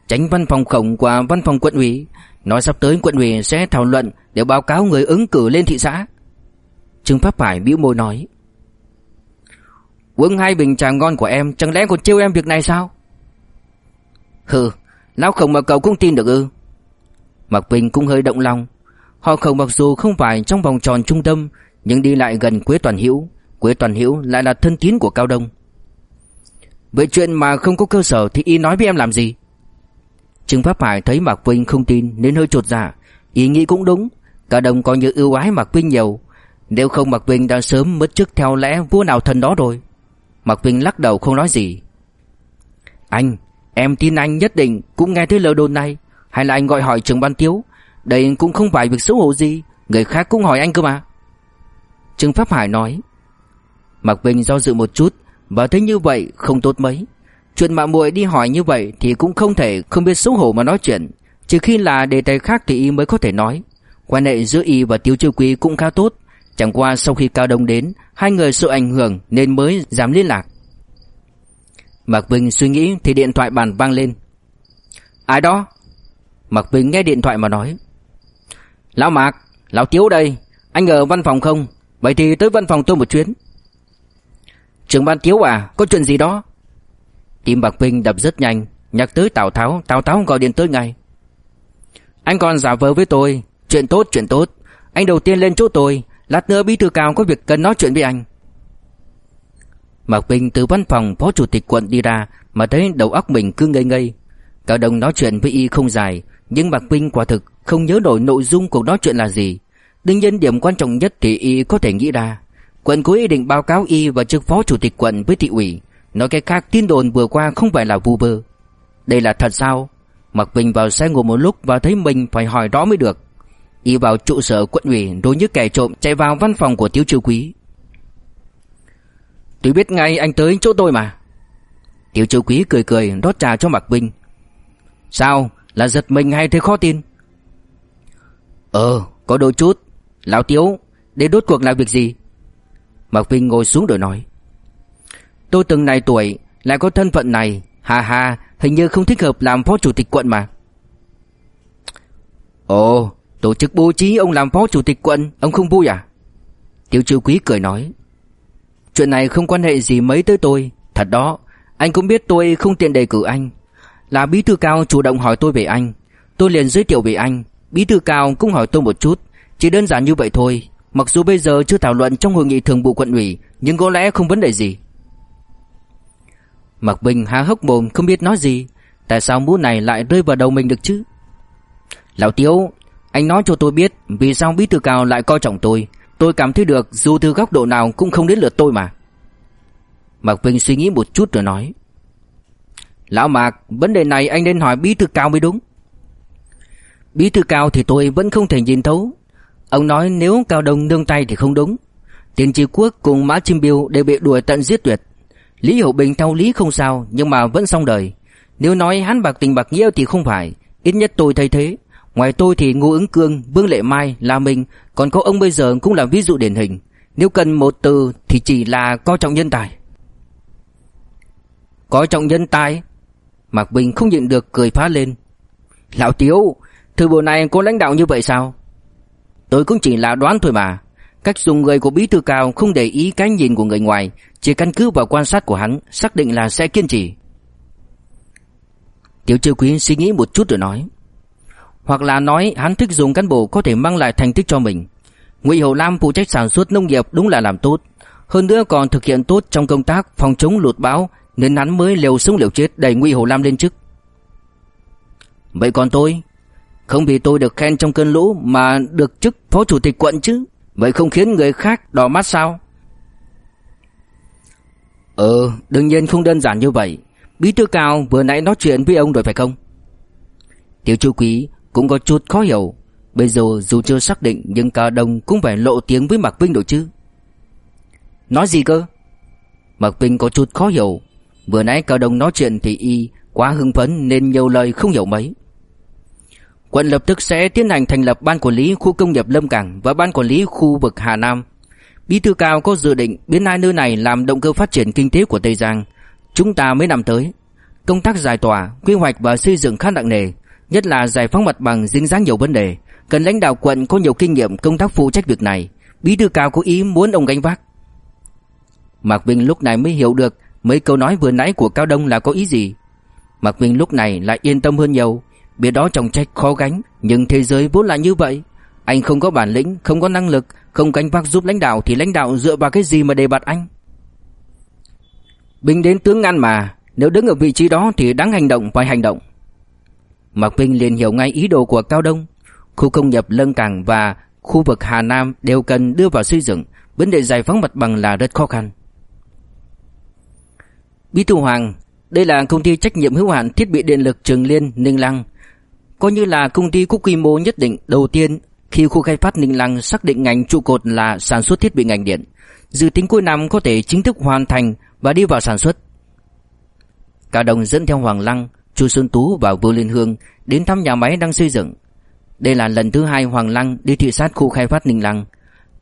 Tránh văn phòng khổng của văn phòng quận ủy. Nói sắp tới quận ủy sẽ thảo luận Để báo cáo người ứng cử lên thị xã. Trương Pháp Hải bĩu môi nói, Uống hai bình trà ngon của em, Chẳng lẽ còn trêu em việc này sao? Hừ, Lão khổng mà cậu cũng tin được ư? Mạc Vinh cũng hơi động lòng. Họ khổng mặc dù không phải trong vòng tròn trung tâm, Nhưng đi lại gần Quế Toàn Hữu. Quế Toàn Hữu lại là thân tín của Cao Đông. Với chuyện mà không có cơ sở Thì y nói với em làm gì? Trương Pháp Hải thấy Mạc Vinh không tin Nên hơi trột dạ. Ý nghĩ cũng đúng, cả đồng có như ưu ái Mạc Vinh nhiều. Nếu không Mạc Vinh đã sớm mất chức theo lẽ vua nào thần đó rồi. Mạc Vinh lắc đầu không nói gì. Anh, Em tin anh nhất định cũng nghe thấy lời đồn này. Hay là anh gọi hỏi trường ban tiếu? Đây cũng không phải việc xấu hổ gì. Người khác cũng hỏi anh cơ mà. Trương Pháp Hải nói. Mạc Vinh do dự một chút, Và thấy như vậy không tốt mấy. Chuyện mà muội đi hỏi như vậy Thì cũng không thể không biết xấu hổ mà nói chuyện Trừ khi là đề tài khác thì y mới có thể nói Quan hệ giữa y và tiêu Chiêu Quý cũng khá tốt Chẳng qua sau khi Cao Đông đến Hai người sợ ảnh hưởng nên mới dám liên lạc Mạc Vinh suy nghĩ thì điện thoại bàn vang lên. Ai đó? Mạc Vinh nghe điện thoại mà nói. Lão Mạc, Lão Tiếu đây, anh ở văn phòng không? Vậy thì tới văn phòng tôi một chuyến. Trưởng ban Tiếu à, có chuyện gì đó? Tim bạc Vinh đập rất nhanh, nhắc tới Tào Tháo, Tào Tháo gọi điện tới ngay. Anh còn giả vờ với tôi, chuyện tốt, chuyện tốt. Anh đầu tiên lên chỗ tôi, lát nữa bí thư cao có việc cần nói chuyện với anh. Mạc Vinh từ văn phòng phó chủ tịch quận đi ra mà thấy đầu óc mình cứ ngây ngây. Cao Đông nói chuyện với y không dài, nhưng Mạc Vinh quả thực không nhớ nổi nội dung cuộc nói chuyện là gì. Đương nhiên điểm quan trọng nhất thì y có thể nghĩ ra. Quận cố ý định báo cáo y và chức phó chủ tịch quận với thị ủy. Nói cái khác tin đồn vừa qua không phải là vu vơ. Đây là thật sao? Mạc Bình vào xe ngồi một lúc và thấy mình phải hỏi đó mới được. Y vào trụ sở quận ủy đối như kẻ trộm chạy vào văn phòng của Tiếu Chiêu Quý. Tôi biết ngay anh tới chỗ tôi mà. Tiếu Chiêu Quý cười cười rót trà cho Mạc Bình. Sao? Là giật mình hay thấy khó tin? Ờ, có đôi chút. Lão Tiếu, đây đốt cuộc là việc gì? Mạc Vinh ngồi xuống rồi nói. Tôi từng này tuổi, lại có thân phận này. Hà hà, hình như không thích hợp làm phó chủ tịch quận mà. Ồ, tổ chức bố trí ông làm phó chủ tịch quận, ông không vui à? Tiểu Chiêu Quý cười nói. Chuyện này không quan hệ gì mấy tới tôi Thật đó Anh cũng biết tôi không tiện đề cử anh Là bí thư cao chủ động hỏi tôi về anh Tôi liền giới thiệu về anh Bí thư cao cũng hỏi tôi một chút Chỉ đơn giản như vậy thôi Mặc dù bây giờ chưa thảo luận trong hội nghị thường vụ quận ủy Nhưng có lẽ không vấn đề gì Mạc Bình há hốc mồm không biết nói gì. Tại sao mũ này lại rơi vào đầu mình được chứ? Lão Tiếu, Anh nói cho tôi biết Vì sao bí thư cao lại coi trọng tôi. Tôi cảm thấy được dù từ góc độ nào cũng không đến lượt tôi mà. Mạc Bình suy nghĩ một chút rồi nói. Lão Mạc, Vấn đề này anh nên hỏi bí thư cao mới đúng. Bí thư cao thì tôi vẫn không thể nhìn thấu. Ông nói nếu cao đông nương tay thì không đúng. Tiền tri quốc cùng Mã Chim Biêu đều bị đuổi tận giết tuyệt. Lý Hiểu Bình theo lý không sao Nhưng mà vẫn xong đời. Nếu nói hắn bạc tình bạc nghĩa thì không phải Ít nhất tôi thấy thế. Ngoài tôi thì Ngô Ứng Cương, Vương Lệ Mai, La Minh Còn có ông bây giờ cũng là ví dụ điển hình. Nếu cần một từ thì chỉ là coi trọng nhân tài. Coi trọng nhân tài? Mạc Bình không nhịn được cười phá lên. Lão Tiếu Thư bộ này có lãnh đạo như vậy sao? Tôi cũng chỉ là đoán thôi mà. Cách dùng người của bí thư cao không để ý cái nhìn của người ngoài chỉ căn cứ vào quan sát của hắn Xác định là sẽ kiên trì Tiểu Triều Quý suy nghĩ một chút rồi nói hoặc là nói hắn thích dùng cán bộ có thể mang lại thành tích cho mình. Ngụy Hậu Lam phụ trách sản xuất nông nghiệp đúng là làm tốt, hơn nữa còn thực hiện tốt trong công tác phòng chống lụt bão nên hắn mới liều sống liều chết đẩy Ngụy Hậu Lam lên chức. Vậy còn tôi, không vì tôi được khen trong cơn lũ mà được chức phó chủ tịch quận chứ, vậy không khiến người khác đỏ mắt sao? Ờ, đương nhiên không đơn giản như vậy. Bí thư cao vừa nãy nói chuyện với ông rồi phải không? Tiểu Chu Quý cũng có chút khó hiểu. Bây giờ dù chưa xác định Nhưng cao đồng cũng phải lộ tiếng với Mạc Vinh rồi chứ. Nói gì cơ? Mạc Vinh có chút khó hiểu. Vừa nãy cao đồng nói chuyện thì y Quá hưng phấn nên nhiều lời không hiểu mấy. Quận lập tức sẽ tiến hành thành lập Ban quản lý khu công nghiệp Lâm Cảng Và Ban quản lý khu vực Hà Nam. Bí thư cao có dự định biến hai nơi này làm động cơ phát triển kinh tế của Tây Giang. Chúng ta mới năm tới Công tác giải tỏa, quy hoạch và xây dựng khá nặng nề Nhất là giải phóng mặt bằng dính dáng nhiều vấn đề. Cần lãnh đạo quận có nhiều kinh nghiệm công tác phụ trách việc này. Bí thư cao có ý muốn ông gánh vác. Mạc Vinh lúc này mới hiểu được Mấy câu nói vừa nãy của Cao Đông là có ý gì. Mạc Vinh lúc này lại yên tâm hơn nhiều. Biết đó trọng trách khó gánh Nhưng thế giới vốn là như vậy. Anh không có bản lĩnh, không có năng lực Không cánh vác giúp lãnh đạo Thì lãnh đạo dựa vào cái gì mà đề bạt anh Bình đến tướng ngăn mà Nếu đứng ở vị trí đó thì đáng hành động phải hành động Mạc Vinh liền hiểu ngay ý đồ của Cao Đông. Khu công nghiệp Lân Cảng và khu vực Hà Nam đều cần đưa vào xây dựng, vấn đề giải phóng mặt bằng là rất khó khăn. Bí thư Hoàng, đây là công ty trách nhiệm hữu hạn thiết bị điện lực Trường Liên, Ninh Lăng. Coi như là công ty có quy mô nhất định đầu tiên khi khu khai phát Ninh Lăng xác định ngành trụ cột là sản xuất thiết bị ngành điện. Dự tính cuối năm có thể chính thức hoàn thành và đi vào sản xuất. Cả đồng dẫn theo Hoàng Lăng Chu Xuân Tú và Vô Liên Hương đến thăm nhà máy đang xây dựng. Đây là lần thứ hai Hoàng Lăng đi thị sát khu khai phát Ninh Lăng.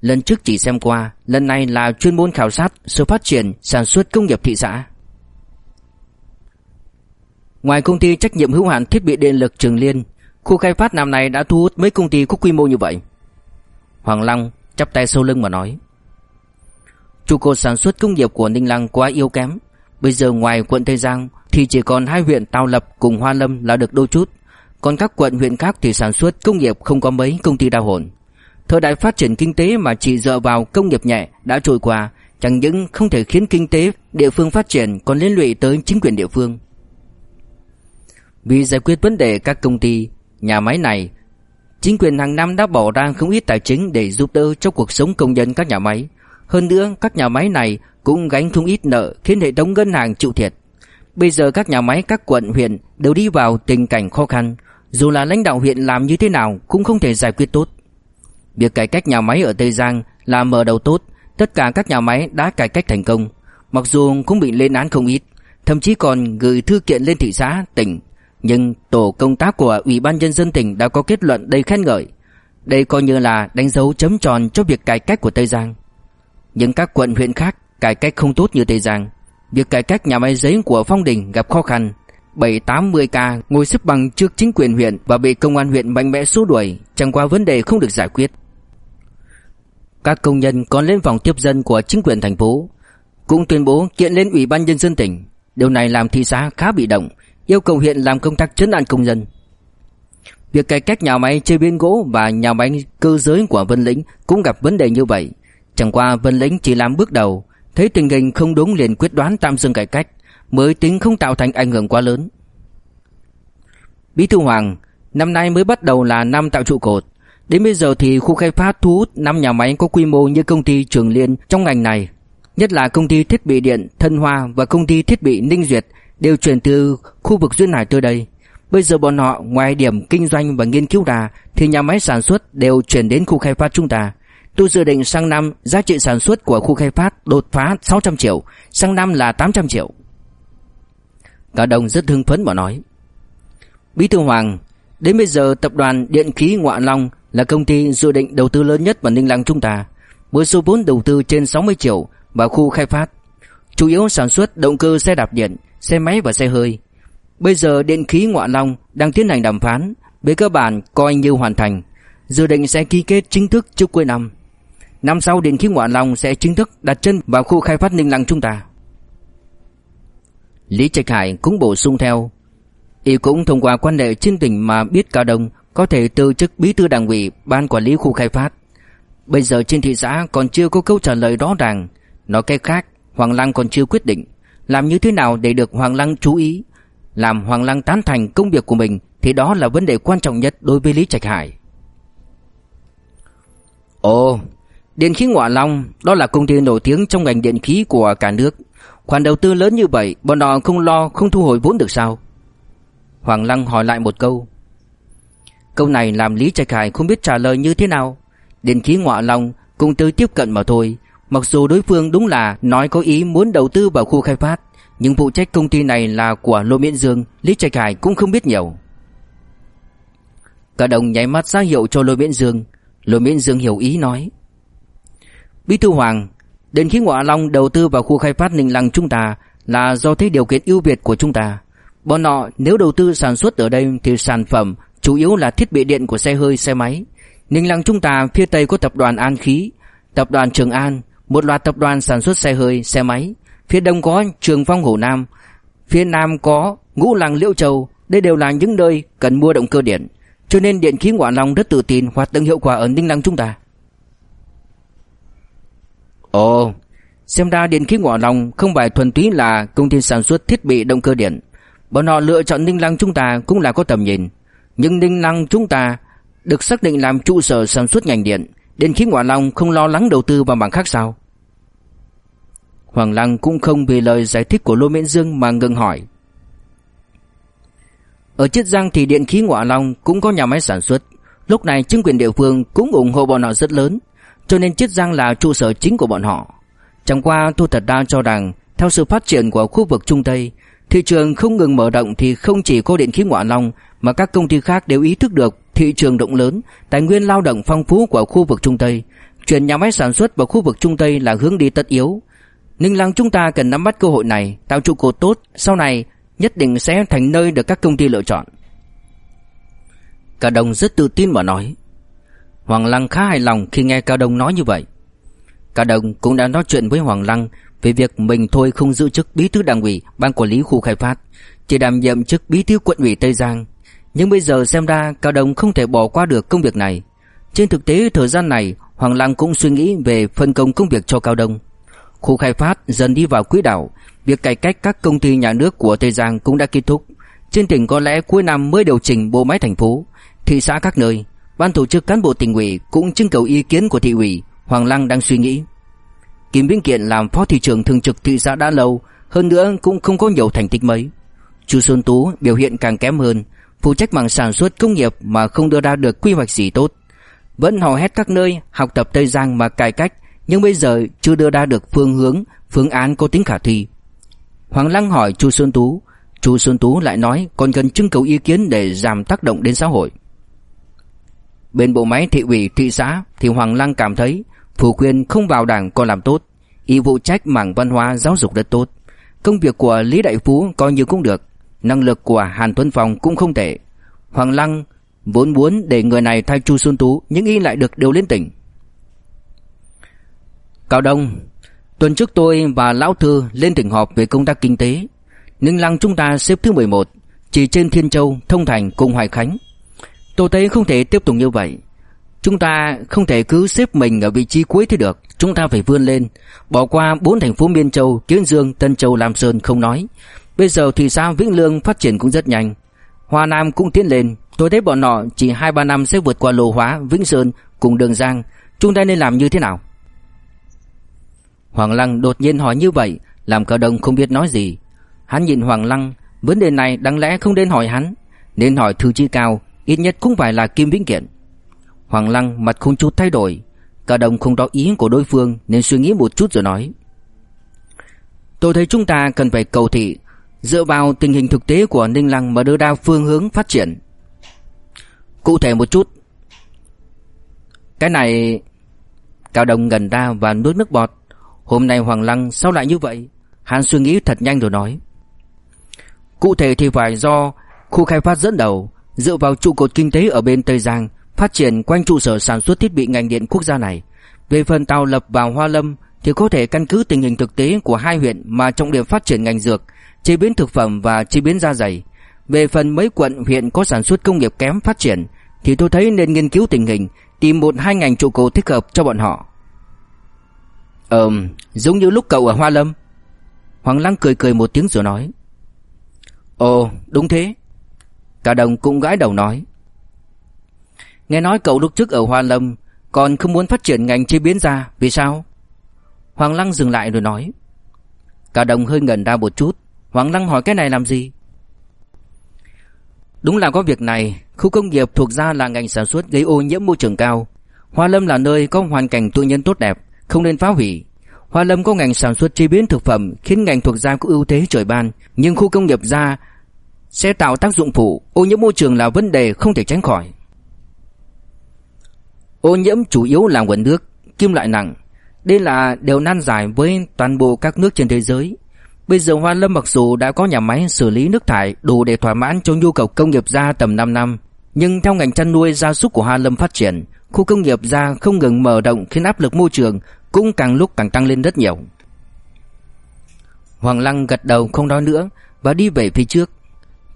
Lần trước chỉ xem qua, lần này là chuyên môn khảo sát sự phát triển sản xuất công nghiệp thị xã. Ngoài công ty trách nhiệm hữu hạn thiết bị điện lực Trường Liên, khu khai phát năm này đã thu hút mấy công ty có quy mô như vậy. Hoàng Long chắp tay sau lưng mà nói. Trụ cột sản xuất công nghiệp của Ninh Lăng quá yếu kém, Bây giờ ngoài quận Tây Giang thì chỉ còn hai huyện Tào Lập cùng Hoa Lâm là được đôi chút. Còn các quận huyện khác thì sản xuất công nghiệp không có mấy công ty đào hồn. Thời đại phát triển kinh tế mà chỉ dựa vào công nghiệp nhẹ đã trôi qua, chẳng những không thể khiến kinh tế địa phương phát triển còn liên lụy tới chính quyền địa phương. Vì giải quyết vấn đề các công ty, nhà máy này, chính quyền hàng năm đã bỏ ra không ít tài chính để giúp đỡ cho cuộc sống công nhân các nhà máy. Hơn nữa, các nhà máy này cũng gánh không ít nợ khiến hệ thống ngân hàng chịu thiệt. Bây giờ các nhà máy các quận huyện đều đi vào tình cảnh khó khăn, dù là lãnh đạo huyện làm như thế nào cũng không thể giải quyết tốt. Việc cải cách nhà máy ở Tây Giang là mở đầu tốt, tất cả các nhà máy đã cải cách thành công, mặc dù cũng bị lên án không ít, thậm chí còn gửi thư kiện lên thị xã, tỉnh, nhưng tổ công tác của Ủy ban nhân dân tỉnh đã có kết luận đầy khen ngợi. Đây coi như là đánh dấu chấm tròn cho việc cải cách của Tây Giang. Nhưng các quận huyện khác cải cách không tốt như Tây Giang. Việc cải cách nhà máy giấy của Phong Đình gặp khó khăn. 7-80 ca ngồi xếp bằng trước chính quyền huyện và bị công an huyện mạnh mẽ xua đuổi, chẳng qua vấn đề không được giải quyết. Các công nhân còn lên phòng tiếp dân của chính quyền thành phố, cũng tuyên bố kiện lên Ủy ban nhân dân tỉnh. Điều này làm thị xã khá bị động, yêu cầu huyện làm công tác trấn an công dân. Việc cải cách nhà máy chế biến gỗ và nhà máy cơ giới của Vân Lĩnh cũng gặp vấn đề như vậy. Chẳng qua Vân Lĩnh chỉ làm bước đầu, thấy tình hình không đúng liền quyết đoán tạm dừng cải cách, mới tính không tạo thành ảnh hưởng quá lớn. Bí thư Hoàng, năm nay mới bắt đầu là năm tạo trụ cột, đến bây giờ thì khu khai phát thu hút năm nhà máy có quy mô như công ty Trường Liên trong ngành này, nhất là công ty thiết bị điện Thân Hoa và công ty thiết bị Ninh Duyệt đều chuyển từ khu vực duyên hải tới đây. Bây giờ bọn họ ngoài điểm kinh doanh và nghiên cứu ra thì nhà máy sản xuất đều chuyển đến khu khai phát chúng ta. Tôi dự định sang năm giá trị sản xuất của khu khai phát đột phá 600 triệu, sang năm là 800 triệu. Cả đồng rất hưng phấn mà nói. Bí thư Hoàng, đến bây giờ tập đoàn Điện khí Ngoại Long là công ty dự định đầu tư lớn nhất vào Ninh Lăng chúng ta. Với số vốn đầu tư trên 60 triệu vào khu khai phát, chủ yếu sản xuất động cơ xe đạp điện, xe máy và xe hơi. Bây giờ Điện khí Ngoại Long đang tiến hành đàm phán, về cơ bản coi như hoàn thành, dự định sẽ ký kết chính thức trước cuối năm. Năm sau Điện khí Ngoại Long sẽ chính thức đặt chân vào khu khai phát Ninh Lăng chúng ta. Lý Trạch Hải cũng bổ sung theo. Y cũng thông qua quan hệ trên tỉnh mà biết Cao Đông có thể từ chức bí thư đảng ủy ban quản lý khu khai phát. Bây giờ trên thị xã còn chưa có câu trả lời rõ ràng. Nói cách khác, Hoàng Lăng còn chưa quyết định. Làm như thế nào để được Hoàng Lăng chú ý? Làm Hoàng Lăng tán thành công việc của mình thì đó là vấn đề quan trọng nhất đối với Lý Trạch Hải. Ồ, Điện khí Ngoại Long đó là công ty nổi tiếng trong ngành điện khí của cả nước. Khoản đầu tư lớn như vậy, bọn họ không lo không thu hồi vốn được sao? Hoàng Lăng hỏi lại một câu. Câu này làm Lý Trạch Hải không biết trả lời như thế nào. Điện khí Ngoại Long cũng tới tiếp cận mà thôi. Mặc dù đối phương đúng là nói có ý muốn đầu tư vào khu khai phát, nhưng phụ trách công ty này là của Lô Miễn Dương, Lý Trạch Hải cũng không biết nhiều. Cả đồng nháy mắt ra hiệu cho Lô Miễn Dương, Lô Miễn Dương hiểu ý nói. Bí thư Hoàng, đến khi Ngọa Long đầu tư vào khu khai phát Ninh Lăng chúng ta là do thấy điều kiện ưu việt của chúng ta. Bọn họ nếu đầu tư sản xuất ở đây thì sản phẩm chủ yếu là thiết bị điện của xe hơi, xe máy. Ninh Lăng chúng ta phía Tây có tập đoàn An Khí, tập đoàn Trường An, một loạt tập đoàn sản xuất xe hơi, xe máy. Phía Đông có Trường Phong Hồ Nam, phía Nam có Ngũ Lăng Liễu Châu. Đây đều là những nơi cần mua động cơ điện. Cho nên điện khí Ngọa Long rất tự tin hoạt động hiệu quả ở Ninh Lăng chúng ta. Ồ, xem ra điện khí ngọa Long không phải thuần túy là công ty sản xuất thiết bị động cơ điện. Bọn họ lựa chọn Ninh Lăng chúng ta cũng là có tầm nhìn. Nhưng Ninh Lăng chúng ta được xác định làm trụ sở sản xuất ngành điện đến khiến Hoàng Long không lo lắng đầu tư vào mảng khác sao? Hoàng Lăng cũng không vì lời giải thích của Lô Miễn Dương mà ngừng hỏi. Ở Chiết Giang thì điện khí ngọa long cũng có nhà máy sản xuất. Lúc này chính quyền địa phương cũng ủng hộ bọn họ rất lớn. Cho nên Chiết Giang là trụ sở chính của bọn họ Chẳng qua tôi thật đang cho rằng, Theo sự phát triển của khu vực Trung Tây Thị trường không ngừng mở rộng thì không chỉ có điện khí Ngoại Long Mà các công ty khác đều ý thức được thị trường rộng lớn, Tài nguyên lao động phong phú của khu vực Trung Tây. Chuyển nhà máy sản xuất vào khu vực Trung Tây là hướng đi tất yếu. Ninh Lăng chúng ta cần nắm bắt cơ hội này, Tạo trụ cột tốt, Sau này nhất định sẽ thành nơi được các công ty lựa chọn. Cao đồng rất tự tin mà nói. Hoàng Lăng khá hài lòng khi nghe Cao Đông nói như vậy. Cao Đông cũng đã nói chuyện với Hoàng Lăng về việc mình thôi không giữ chức bí thư đảng ủy ban quản lý khu khai phát, chỉ đảm nhiệm chức bí thư quận ủy Tây Giang. Nhưng bây giờ xem ra Cao Đồng không thể bỏ qua được công việc này. Trên thực tế thời gian này, Hoàng Lăng cũng suy nghĩ về phân công công việc cho Cao Đông. khu khai phát dần đi vào quỹ đạo, việc cải cách các công ty nhà nước của Tây Giang cũng đã kết thúc. Trên tỉnh có lẽ cuối năm mới điều chỉnh bộ máy thành phố, thị xã các nơi. Ban tổ chức cán bộ tỉnh ủy cũng trưng cầu ý kiến của thị ủy, Hoàng Lăng đang suy nghĩ. Kim Vĩnh Kiện làm phó thị trưởng thường trực thị xã đã lâu, hơn nữa cũng không có nhiều thành tích mấy. Chu Xuân Tú biểu hiện càng kém hơn, phụ trách mảng sản xuất công nghiệp mà không đưa ra được quy hoạch gì tốt. Vẫn hò hét các nơi học tập Tây Giang mà cải cách, nhưng bây giờ chưa đưa ra được phương hướng, phương án có tính khả thi. Hoàng Lăng hỏi Chu Xuân Tú, Chu Xuân Tú lại nói còn cần trưng cầu ý kiến để giảm tác động đến xã hội. Bên bộ máy thị ủy thị xã thì Hoàng Lăng cảm thấy Phủ quyền không vào đảng còn làm tốt, y vụ trách mảng văn hóa giáo dục rất tốt. Công việc của Lý Đại Phú coi như cũng được, năng lực của Hàn Tuấn Phong cũng không tệ. Hoàng Lăng vốn muốn để người này thay Chu Xuân Tú nhưng y lại được điều lên tỉnh. Cao Đông, tuần trước tôi và Lão Thư lên tỉnh họp về công tác kinh tế. Ninh Lăng chúng ta xếp thứ 11, chỉ trên Thiên Châu, Thông Thành cùng Hoài Khánh. Tôi thấy không thể tiếp tục như vậy. Chúng ta không thể cứ xếp mình ở vị trí cuối thế được, chúng ta phải vươn lên, bỏ qua bốn thành phố Miên Châu, Kiến Dương, Tân Châu, Lam Sơn không nói. Bây giờ thì sao Vĩnh Lương phát triển cũng rất nhanh. Hoa Nam cũng tiến lên, tôi thấy bọn họ chỉ 2-3 năm sẽ vượt qua Lô Hóa, Vĩnh Sơn cùng Đường Giang, chúng ta nên làm như thế nào? Hoàng Lăng đột nhiên hỏi như vậy, làm Cao Đông không biết nói gì. Hắn nhìn Hoàng Lăng, vấn đề này đáng lẽ không nên hỏi hắn, nên hỏi thư chi cao, ít nhất cũng phải là Kim Vĩnh Kiện. Hoàng Lăng mặt không chút thay đổi, Cao Đồng không rõ ý của đối phương nên suy nghĩ một chút rồi nói. Tôi thấy chúng ta cần phải cầu thị, dựa vào tình hình thực tế của Ninh Lăng mà đưa ra phương hướng phát triển. Cụ thể một chút. Cái này... Cao Đồng gần ra và nuốt nước bọt. Hôm nay Hoàng Lăng sao lại như vậy? Hắn suy nghĩ thật nhanh rồi nói. Cụ thể thì phải do khu khai phát dẫn đầu, dựa vào trụ cột kinh tế ở bên Tây Giang, phát triển quanh trụ sở sản xuất thiết bị ngành điện quốc gia này. Về phần tàu lập vào Hoa Lâm thì có thể căn cứ tình hình thực tế của hai huyện mà trọng điểm phát triển ngành dược, chế biến thực phẩm và chế biến da dày. Về phần mấy quận huyện có sản xuất công nghiệp kém phát triển thì tôi thấy nên nghiên cứu tình hình, tìm một hai ngành trụ cột thích hợp cho bọn họ. Ừm, giống như lúc cậu ở Hoa Lâm. Hoàng Lăng cười cười một tiếng rồi nói. Ồ, đúng thế. Cả đồng cũng gãi đầu nói. Nghe nói cậu lúc trước ở Hoa Lâm còn không muốn phát triển ngành chế biến ra, vì sao? Hoàng Lăng dừng lại rồi nói. Cả đồng hơi ngẩn ra một chút, Hoàng Lăng hỏi cái này làm gì? Đúng là có việc này, khu công nghiệp thuộc ra là ngành sản xuất gây ô nhiễm môi trường cao. Hoa Lâm là nơi có hoàn cảnh tự nhiên tốt đẹp, không nên phá hủy. Hoa Lâm có ngành sản xuất chế biến thực phẩm khiến ngành thuộc gia có ưu thế trời ban, nhưng khu công nghiệp ra sẽ tạo tác dụng phụ, ô nhiễm môi trường là vấn đề không thể tránh khỏi. Ô nhiễm chủ yếu là nguồn nước, kim loại nặng. Đây là điều nan giải với toàn bộ các nước trên thế giới. Bây giờ Hoa Lâm mặc dù đã có nhà máy xử lý nước thải đủ để thỏa mãn cho nhu cầu công nghiệp gia tầm 5 năm, nhưng theo ngành chăn nuôi gia súc của Hoa Lâm phát triển, khu công nghiệp gia không ngừng mở rộng khiến áp lực môi trường cũng càng lúc càng tăng lên rất nhiều. Hoàng Lăng gật đầu không nói nữa và đi về phía trước.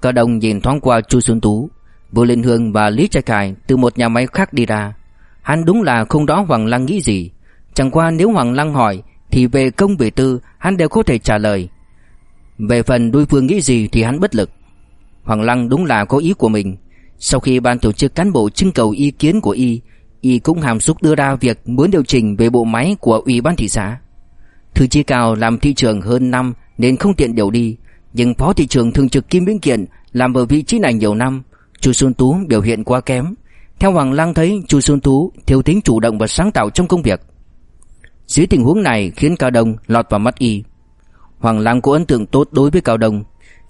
Cả đồng nhìn thoáng qua Chu Xuân Tú, Vô Linh Hương và Lý Trạch Khải từ một nhà máy khác đi ra. Hắn đúng là không rõ Hoàng Lăng nghĩ gì. Chẳng qua nếu Hoàng Lăng hỏi thì về công về tư hắn đều có thể trả lời. Về phần đối phương nghĩ gì thì hắn bất lực. Hoàng Lăng đúng là có ý của mình. Sau khi ban tổ chức cán bộ trưng cầu ý kiến của y, y cũng hàm xúc đưa ra việc muốn điều chỉnh về bộ máy của ủy ban thị xã. Thư chi cao làm thị trường hơn năm nên không tiện điều đi, nhưng phó thị trường thường trực Kim Vĩnh Kiện làm ở vị trí này nhiều năm, Chu Xuân Tú biểu hiện quá kém. Theo Hoàng Lang thấy Chu Xuân Tú thiếu tính chủ động và sáng tạo trong công việc. Dưới tình huống này khiến Cao Đông lọt vào mắt y. Hoàng Lang có ấn tượng tốt đối với Cao Đông.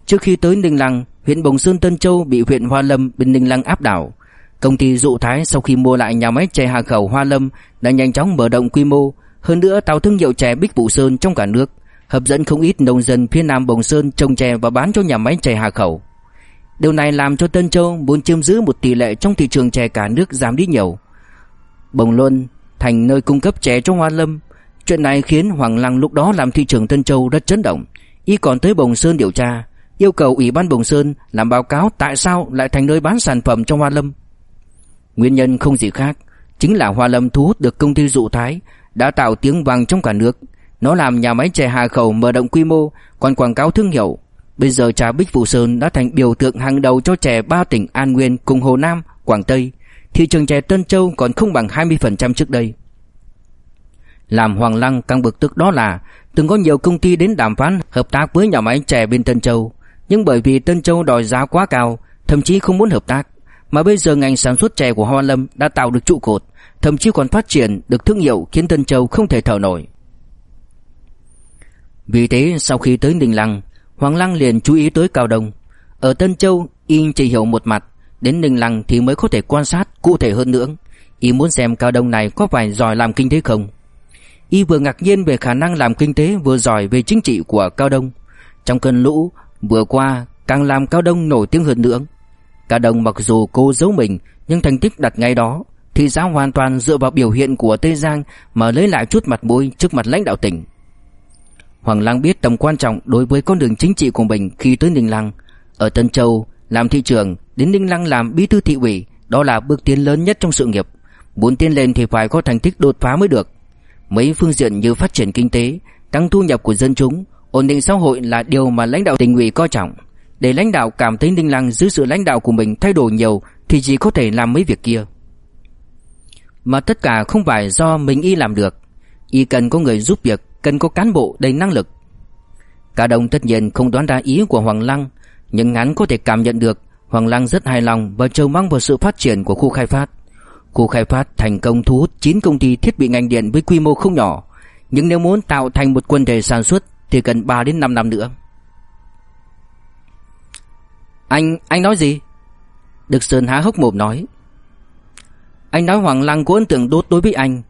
Trước khi tới Ninh Lăng, huyện Bồng Sơn Tân Châu bị huyện Hoa Lâm bên Ninh Lăng áp đảo. Công ty Dụ Thái sau khi mua lại nhà máy chè Hà Khẩu Hoa Lâm đã nhanh chóng mở rộng quy mô, hơn nữa tạo thương hiệu chè Bích Vũ Sơn trong cả nước, hấp dẫn không ít nông dân phía Nam Bồng Sơn trồng chè và bán cho nhà máy chè Hà Khẩu. Điều này làm cho Tân Châu muốn chiếm giữ một tỷ lệ trong thị trường chè cả nước giảm đi nhiều. Bồng Luân thành nơi cung cấp chè cho Hoa Lâm. Chuyện này khiến Hoàng Lăng lúc đó làm thị trường Tân Châu rất chấn động. Y còn tới Bồng Sơn điều tra, yêu cầu Ủy ban Bồng Sơn làm báo cáo tại sao lại thành nơi bán sản phẩm cho Hoa Lâm. Nguyên nhân không gì khác, chính là Hoa Lâm thu hút được công ty dụ thái đã tạo tiếng vang trong cả nước. Nó làm nhà máy chè Hà Khẩu mở rộng quy mô Còn quảng cáo thương hiệu Bây giờ trà Bích Phủ Sơn đã thành biểu tượng hàng đầu cho chè ba tỉnh An Nguyên cùng Hồ Nam, Quảng Tây. Thị trường chè Tân Châu còn không bằng 20% trước đây. Làm Hoàng Lăng càng bực tức đó là Từng có nhiều công ty đến đàm phán hợp tác với nhà máy chè bên Tân Châu. Nhưng bởi vì Tân Châu đòi giá quá cao Thậm chí không muốn hợp tác Mà bây giờ ngành sản xuất chè của Hoa Lâm đã tạo được trụ cột Thậm chí còn phát triển được thương hiệu khiến Tân Châu không thể thở nổi. Vì thế sau khi tới Ninh Lăng Hoàng Lăng liền chú ý tới Cao Đông. Ở Tân Châu, y chỉ hiểu một mặt, Đến Ninh Lăng thì mới có thể quan sát cụ thể hơn nữa. Y muốn xem Cao Đông này có phải giỏi làm kinh tế không. Y vừa ngạc nhiên về khả năng làm kinh tế, vừa giỏi về chính trị của Cao Đông. Trong cơn lũ, vừa qua, càng làm Cao Đông nổi tiếng hơn nữa. Cao Đông mặc dù cô giấu mình, nhưng thành tích đặt ngay đó thì giá hoàn toàn dựa vào biểu hiện của Tây Giang mà lấy lại chút mặt mũi trước mặt lãnh đạo tỉnh. Hoàng Lang biết tầm quan trọng đối với con đường chính trị của mình khi tới Ninh Lăng. Ở Tân Châu làm thị trường, đến Ninh Lăng làm bí thư thị ủy, đó là bước tiến lớn nhất trong sự nghiệp. Muốn tiến lên thì phải có thành tích đột phá mới được. Mấy phương diện như phát triển kinh tế, tăng thu nhập của dân chúng, ổn định xã hội là điều mà lãnh đạo tỉnh ủy coi trọng. Để lãnh đạo cảm thấy Ninh Lăng dưới sự lãnh đạo của mình thay đổi nhiều thì chỉ có thể làm mấy việc kia. Mà tất cả không phải do mình y làm được Y cần có người giúp việc Cần có cán bộ đầy năng lực. Cả đồng tất nhiên không đoán ra ý của Hoàng Lăng Nhưng hắn có thể cảm nhận được Hoàng Lăng rất hài lòng và trông mong vào sự phát triển của khu khai phát. Khu khai phát thành công thu hút 9 công ty thiết bị ngành điện với quy mô không nhỏ Nhưng nếu muốn tạo thành một quân thể sản xuất Thì cần 3 đến 5 năm nữa. Anh, anh nói gì? Đức Sơn há hốc mồm nói. Anh nói Hoàng Lăng có ấn tượng tốt đối với anh.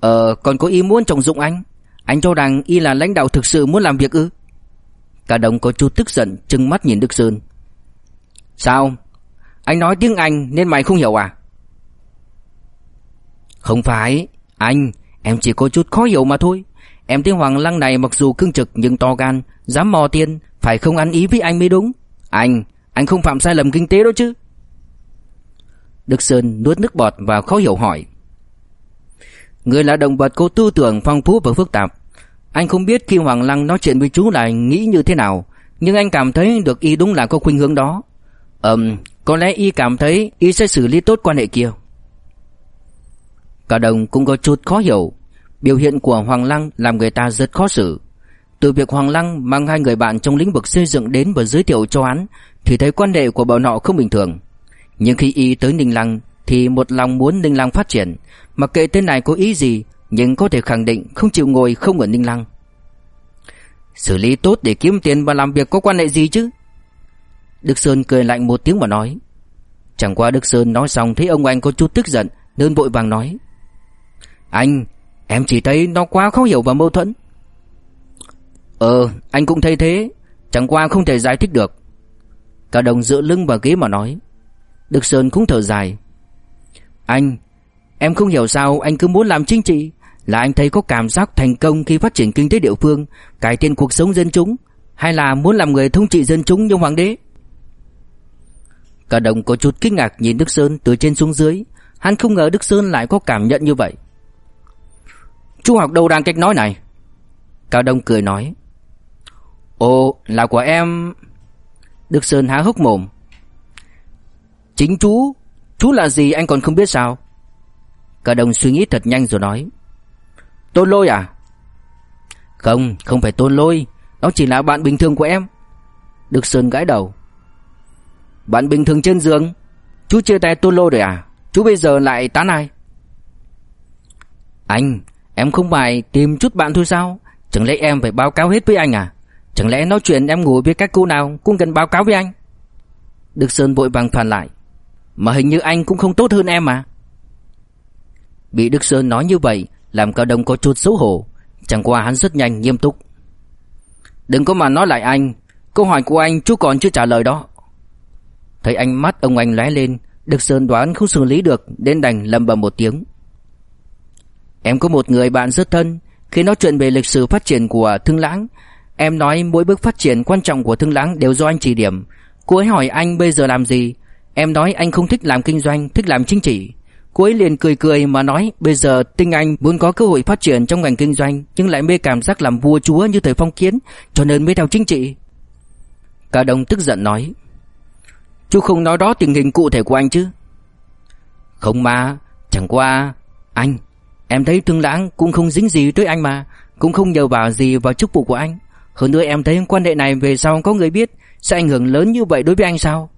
Ờ còn có ý muốn trọng dụng anh? Anh cho rằng y là lãnh đạo thực sự muốn làm việc ư? Cả đồng có chút tức giận, Trừng mắt nhìn Đức Sơn. Sao? Anh nói tiếng Anh nên mày không hiểu à? Không phải, Anh, Em chỉ có chút khó hiểu mà thôi. Em thấy Hoàng Lăng này mặc dù cương trực nhưng to gan, Dám mò tiền, Phải không ăn ý với anh mới đúng. Anh Anh không phạm sai lầm kinh tế đó chứ. Đức Sơn nuốt nước bọt và khó hiểu hỏi. Người là động vật có tư tưởng phong phú và phức tạp. Anh không biết khi Hoàng Lăng nói chuyện với chú là nghĩ như thế nào Nhưng anh cảm thấy được y đúng là có khuynh hướng đó. Ừm, có lẽ y cảm thấy y sẽ xử lý tốt quan hệ kia. Cả đồng cũng có chút khó hiểu. Biểu hiện của Hoàng Lăng làm người ta rất khó xử. Từ việc Hoàng Lăng mang hai người bạn trong lĩnh vực xây dựng đến và giới thiệu cho hắn Thì thấy quan hệ của bọn họ không bình thường. Nhưng khi y tới Ninh Lăng thì một lòng muốn Ninh Lăng phát triển, mặc kệ tên này có ý gì, nhưng có thể khẳng định không chịu ngồi không ở Ninh Lăng. Xử lý tốt để kiếm tiền và làm việc có quan hệ gì chứ? Đức Sơn cười lạnh một tiếng mà nói. Chẳng qua Đức Sơn nói xong thấy ông anh có chút tức giận nên vội vàng nói. Anh, em chỉ thấy nó quá khó hiểu và mâu thuẫn. Ờ, anh cũng thấy thế, chẳng qua không thể giải thích được. Cả đồng dựa lưng vào ghế mà nói. Đức Sơn cũng thở dài anh, Em không hiểu sao anh cứ muốn làm chính trị. Là anh thấy có cảm giác thành công khi phát triển kinh tế địa phương, Cải thiện cuộc sống dân chúng, Hay là muốn làm người thống trị dân chúng như hoàng đế? Cả đồng có chút kinh ngạc nhìn Đức Sơn từ trên xuống dưới. Hắn không ngờ Đức Sơn lại có cảm nhận như vậy. Chú học đâu đang cách nói này? Cao Đông cười nói. Ồ, là của em. Đức Sơn há hốc mồm. Chính chú Chú là gì anh còn không biết sao? Cả đồng suy nghĩ thật nhanh rồi nói. Tôn lôi à? Không không phải tôn lôi. Đó chỉ là bạn bình thường của em. Đức Sơn gãi đầu. Bạn bình thường trên giường? Chú chia tay tôn lôi rồi à? Chú bây giờ lại tán ai? Anh, Em không phải tìm chút bạn thôi sao? Chẳng lẽ em phải báo cáo hết với anh à? Chẳng lẽ nói chuyện em ngủ với các cô nào Cũng cần báo cáo với anh? Đức Sơn vội vàng phản lại mà hình như anh cũng không tốt hơn em mà. Bị Đức Sơn nói như vậy, Làm cao đông có chút xấu hổ. Chẳng qua hắn rất nhanh, nghiêm túc. Đừng có mà nói lại anh. Câu hỏi của anh chú còn chưa trả lời đó. Thấy ánh mắt ông anh lóe lên, Đức Sơn đoán không xử lý được, Đến đành lầm bầm một tiếng. Em có một người bạn rất thân. Khi nói chuyện về lịch sử phát triển của Thương Lãng, Em nói mỗi bước phát triển quan trọng của Thương Lãng Đều do anh chỉ điểm. Cô ấy hỏi anh bây giờ làm gì? Em nói anh không thích làm kinh doanh, Thích làm chính trị. Cô ấy liền cười cười mà nói, Bây giờ Tinh Anh muốn có cơ hội phát triển trong ngành kinh doanh, Nhưng lại mê cảm giác làm vua chúa như thời phong kiến, Cho nên mới theo chính trị. Cả đồng tức giận nói, Chú không nói đó tình hình cụ thể của anh chứ? Không mà, Chẳng qua, Anh, Em thấy thương lãng cũng không dính gì tới anh mà, Cũng không nhờ vào gì vào chức vụ của anh. Hơn nữa em thấy quan hệ này về sau có người biết Sẽ ảnh hưởng lớn như vậy đối với anh sao?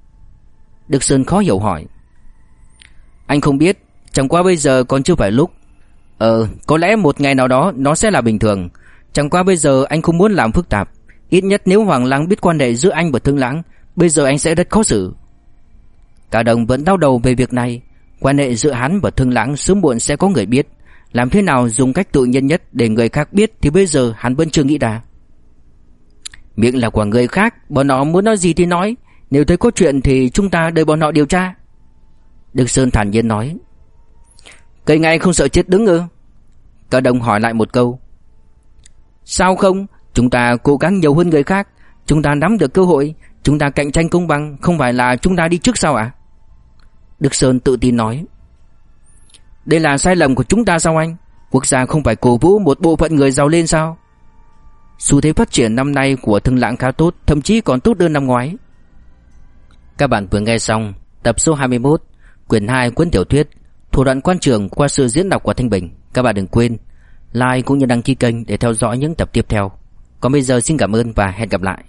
Đức Sơn khó hiểu hỏi. Anh không biết, Chẳng qua bây giờ còn chưa phải lúc. Ờ có lẽ một ngày nào đó nó sẽ là bình thường. Chẳng qua bây giờ anh không muốn làm phức tạp. Ít nhất nếu Hoàng Lăng biết quan hệ giữa anh và Thương Lãng, Bây giờ anh sẽ rất khó xử. Cả đồng vẫn đau đầu về việc này. Quan hệ giữa hắn và Thương Lãng sớm muộn sẽ có người biết. Làm thế nào dùng cách tự nhiên nhất để người khác biết Thì bây giờ hắn vẫn chưa nghĩ ra. Miệng là của người khác, Bọn nó muốn nói gì thì nói. Nếu thấy có chuyện thì chúng ta đợi bọn họ điều tra. Đức Sơn thản nhiên nói. Cây ngay không sợ chết đứng ư? Cả đồng hỏi lại một câu. Sao không? Chúng ta cố gắng nhiều hơn người khác. Chúng ta nắm được cơ hội. Chúng ta cạnh tranh công bằng. Không phải là chúng ta đi trước sao ạ? Đức Sơn tự tin nói. Đây là sai lầm của chúng ta sao anh? Quốc gia không phải cổ vũ một bộ phận người giàu lên sao? Xu thế phát triển năm nay của thương lãng khá tốt, Thậm chí còn tốt hơn năm ngoái. Các bạn vừa nghe xong Tập số 21 Quyển 2 cuốn tiểu thuyết Thủ đoạn quan trường qua sự diễn đọc của Thanh Bình. Các bạn đừng quên Like cũng như đăng ký kênh để theo dõi những tập tiếp theo. Còn bây giờ xin cảm ơn và hẹn gặp lại.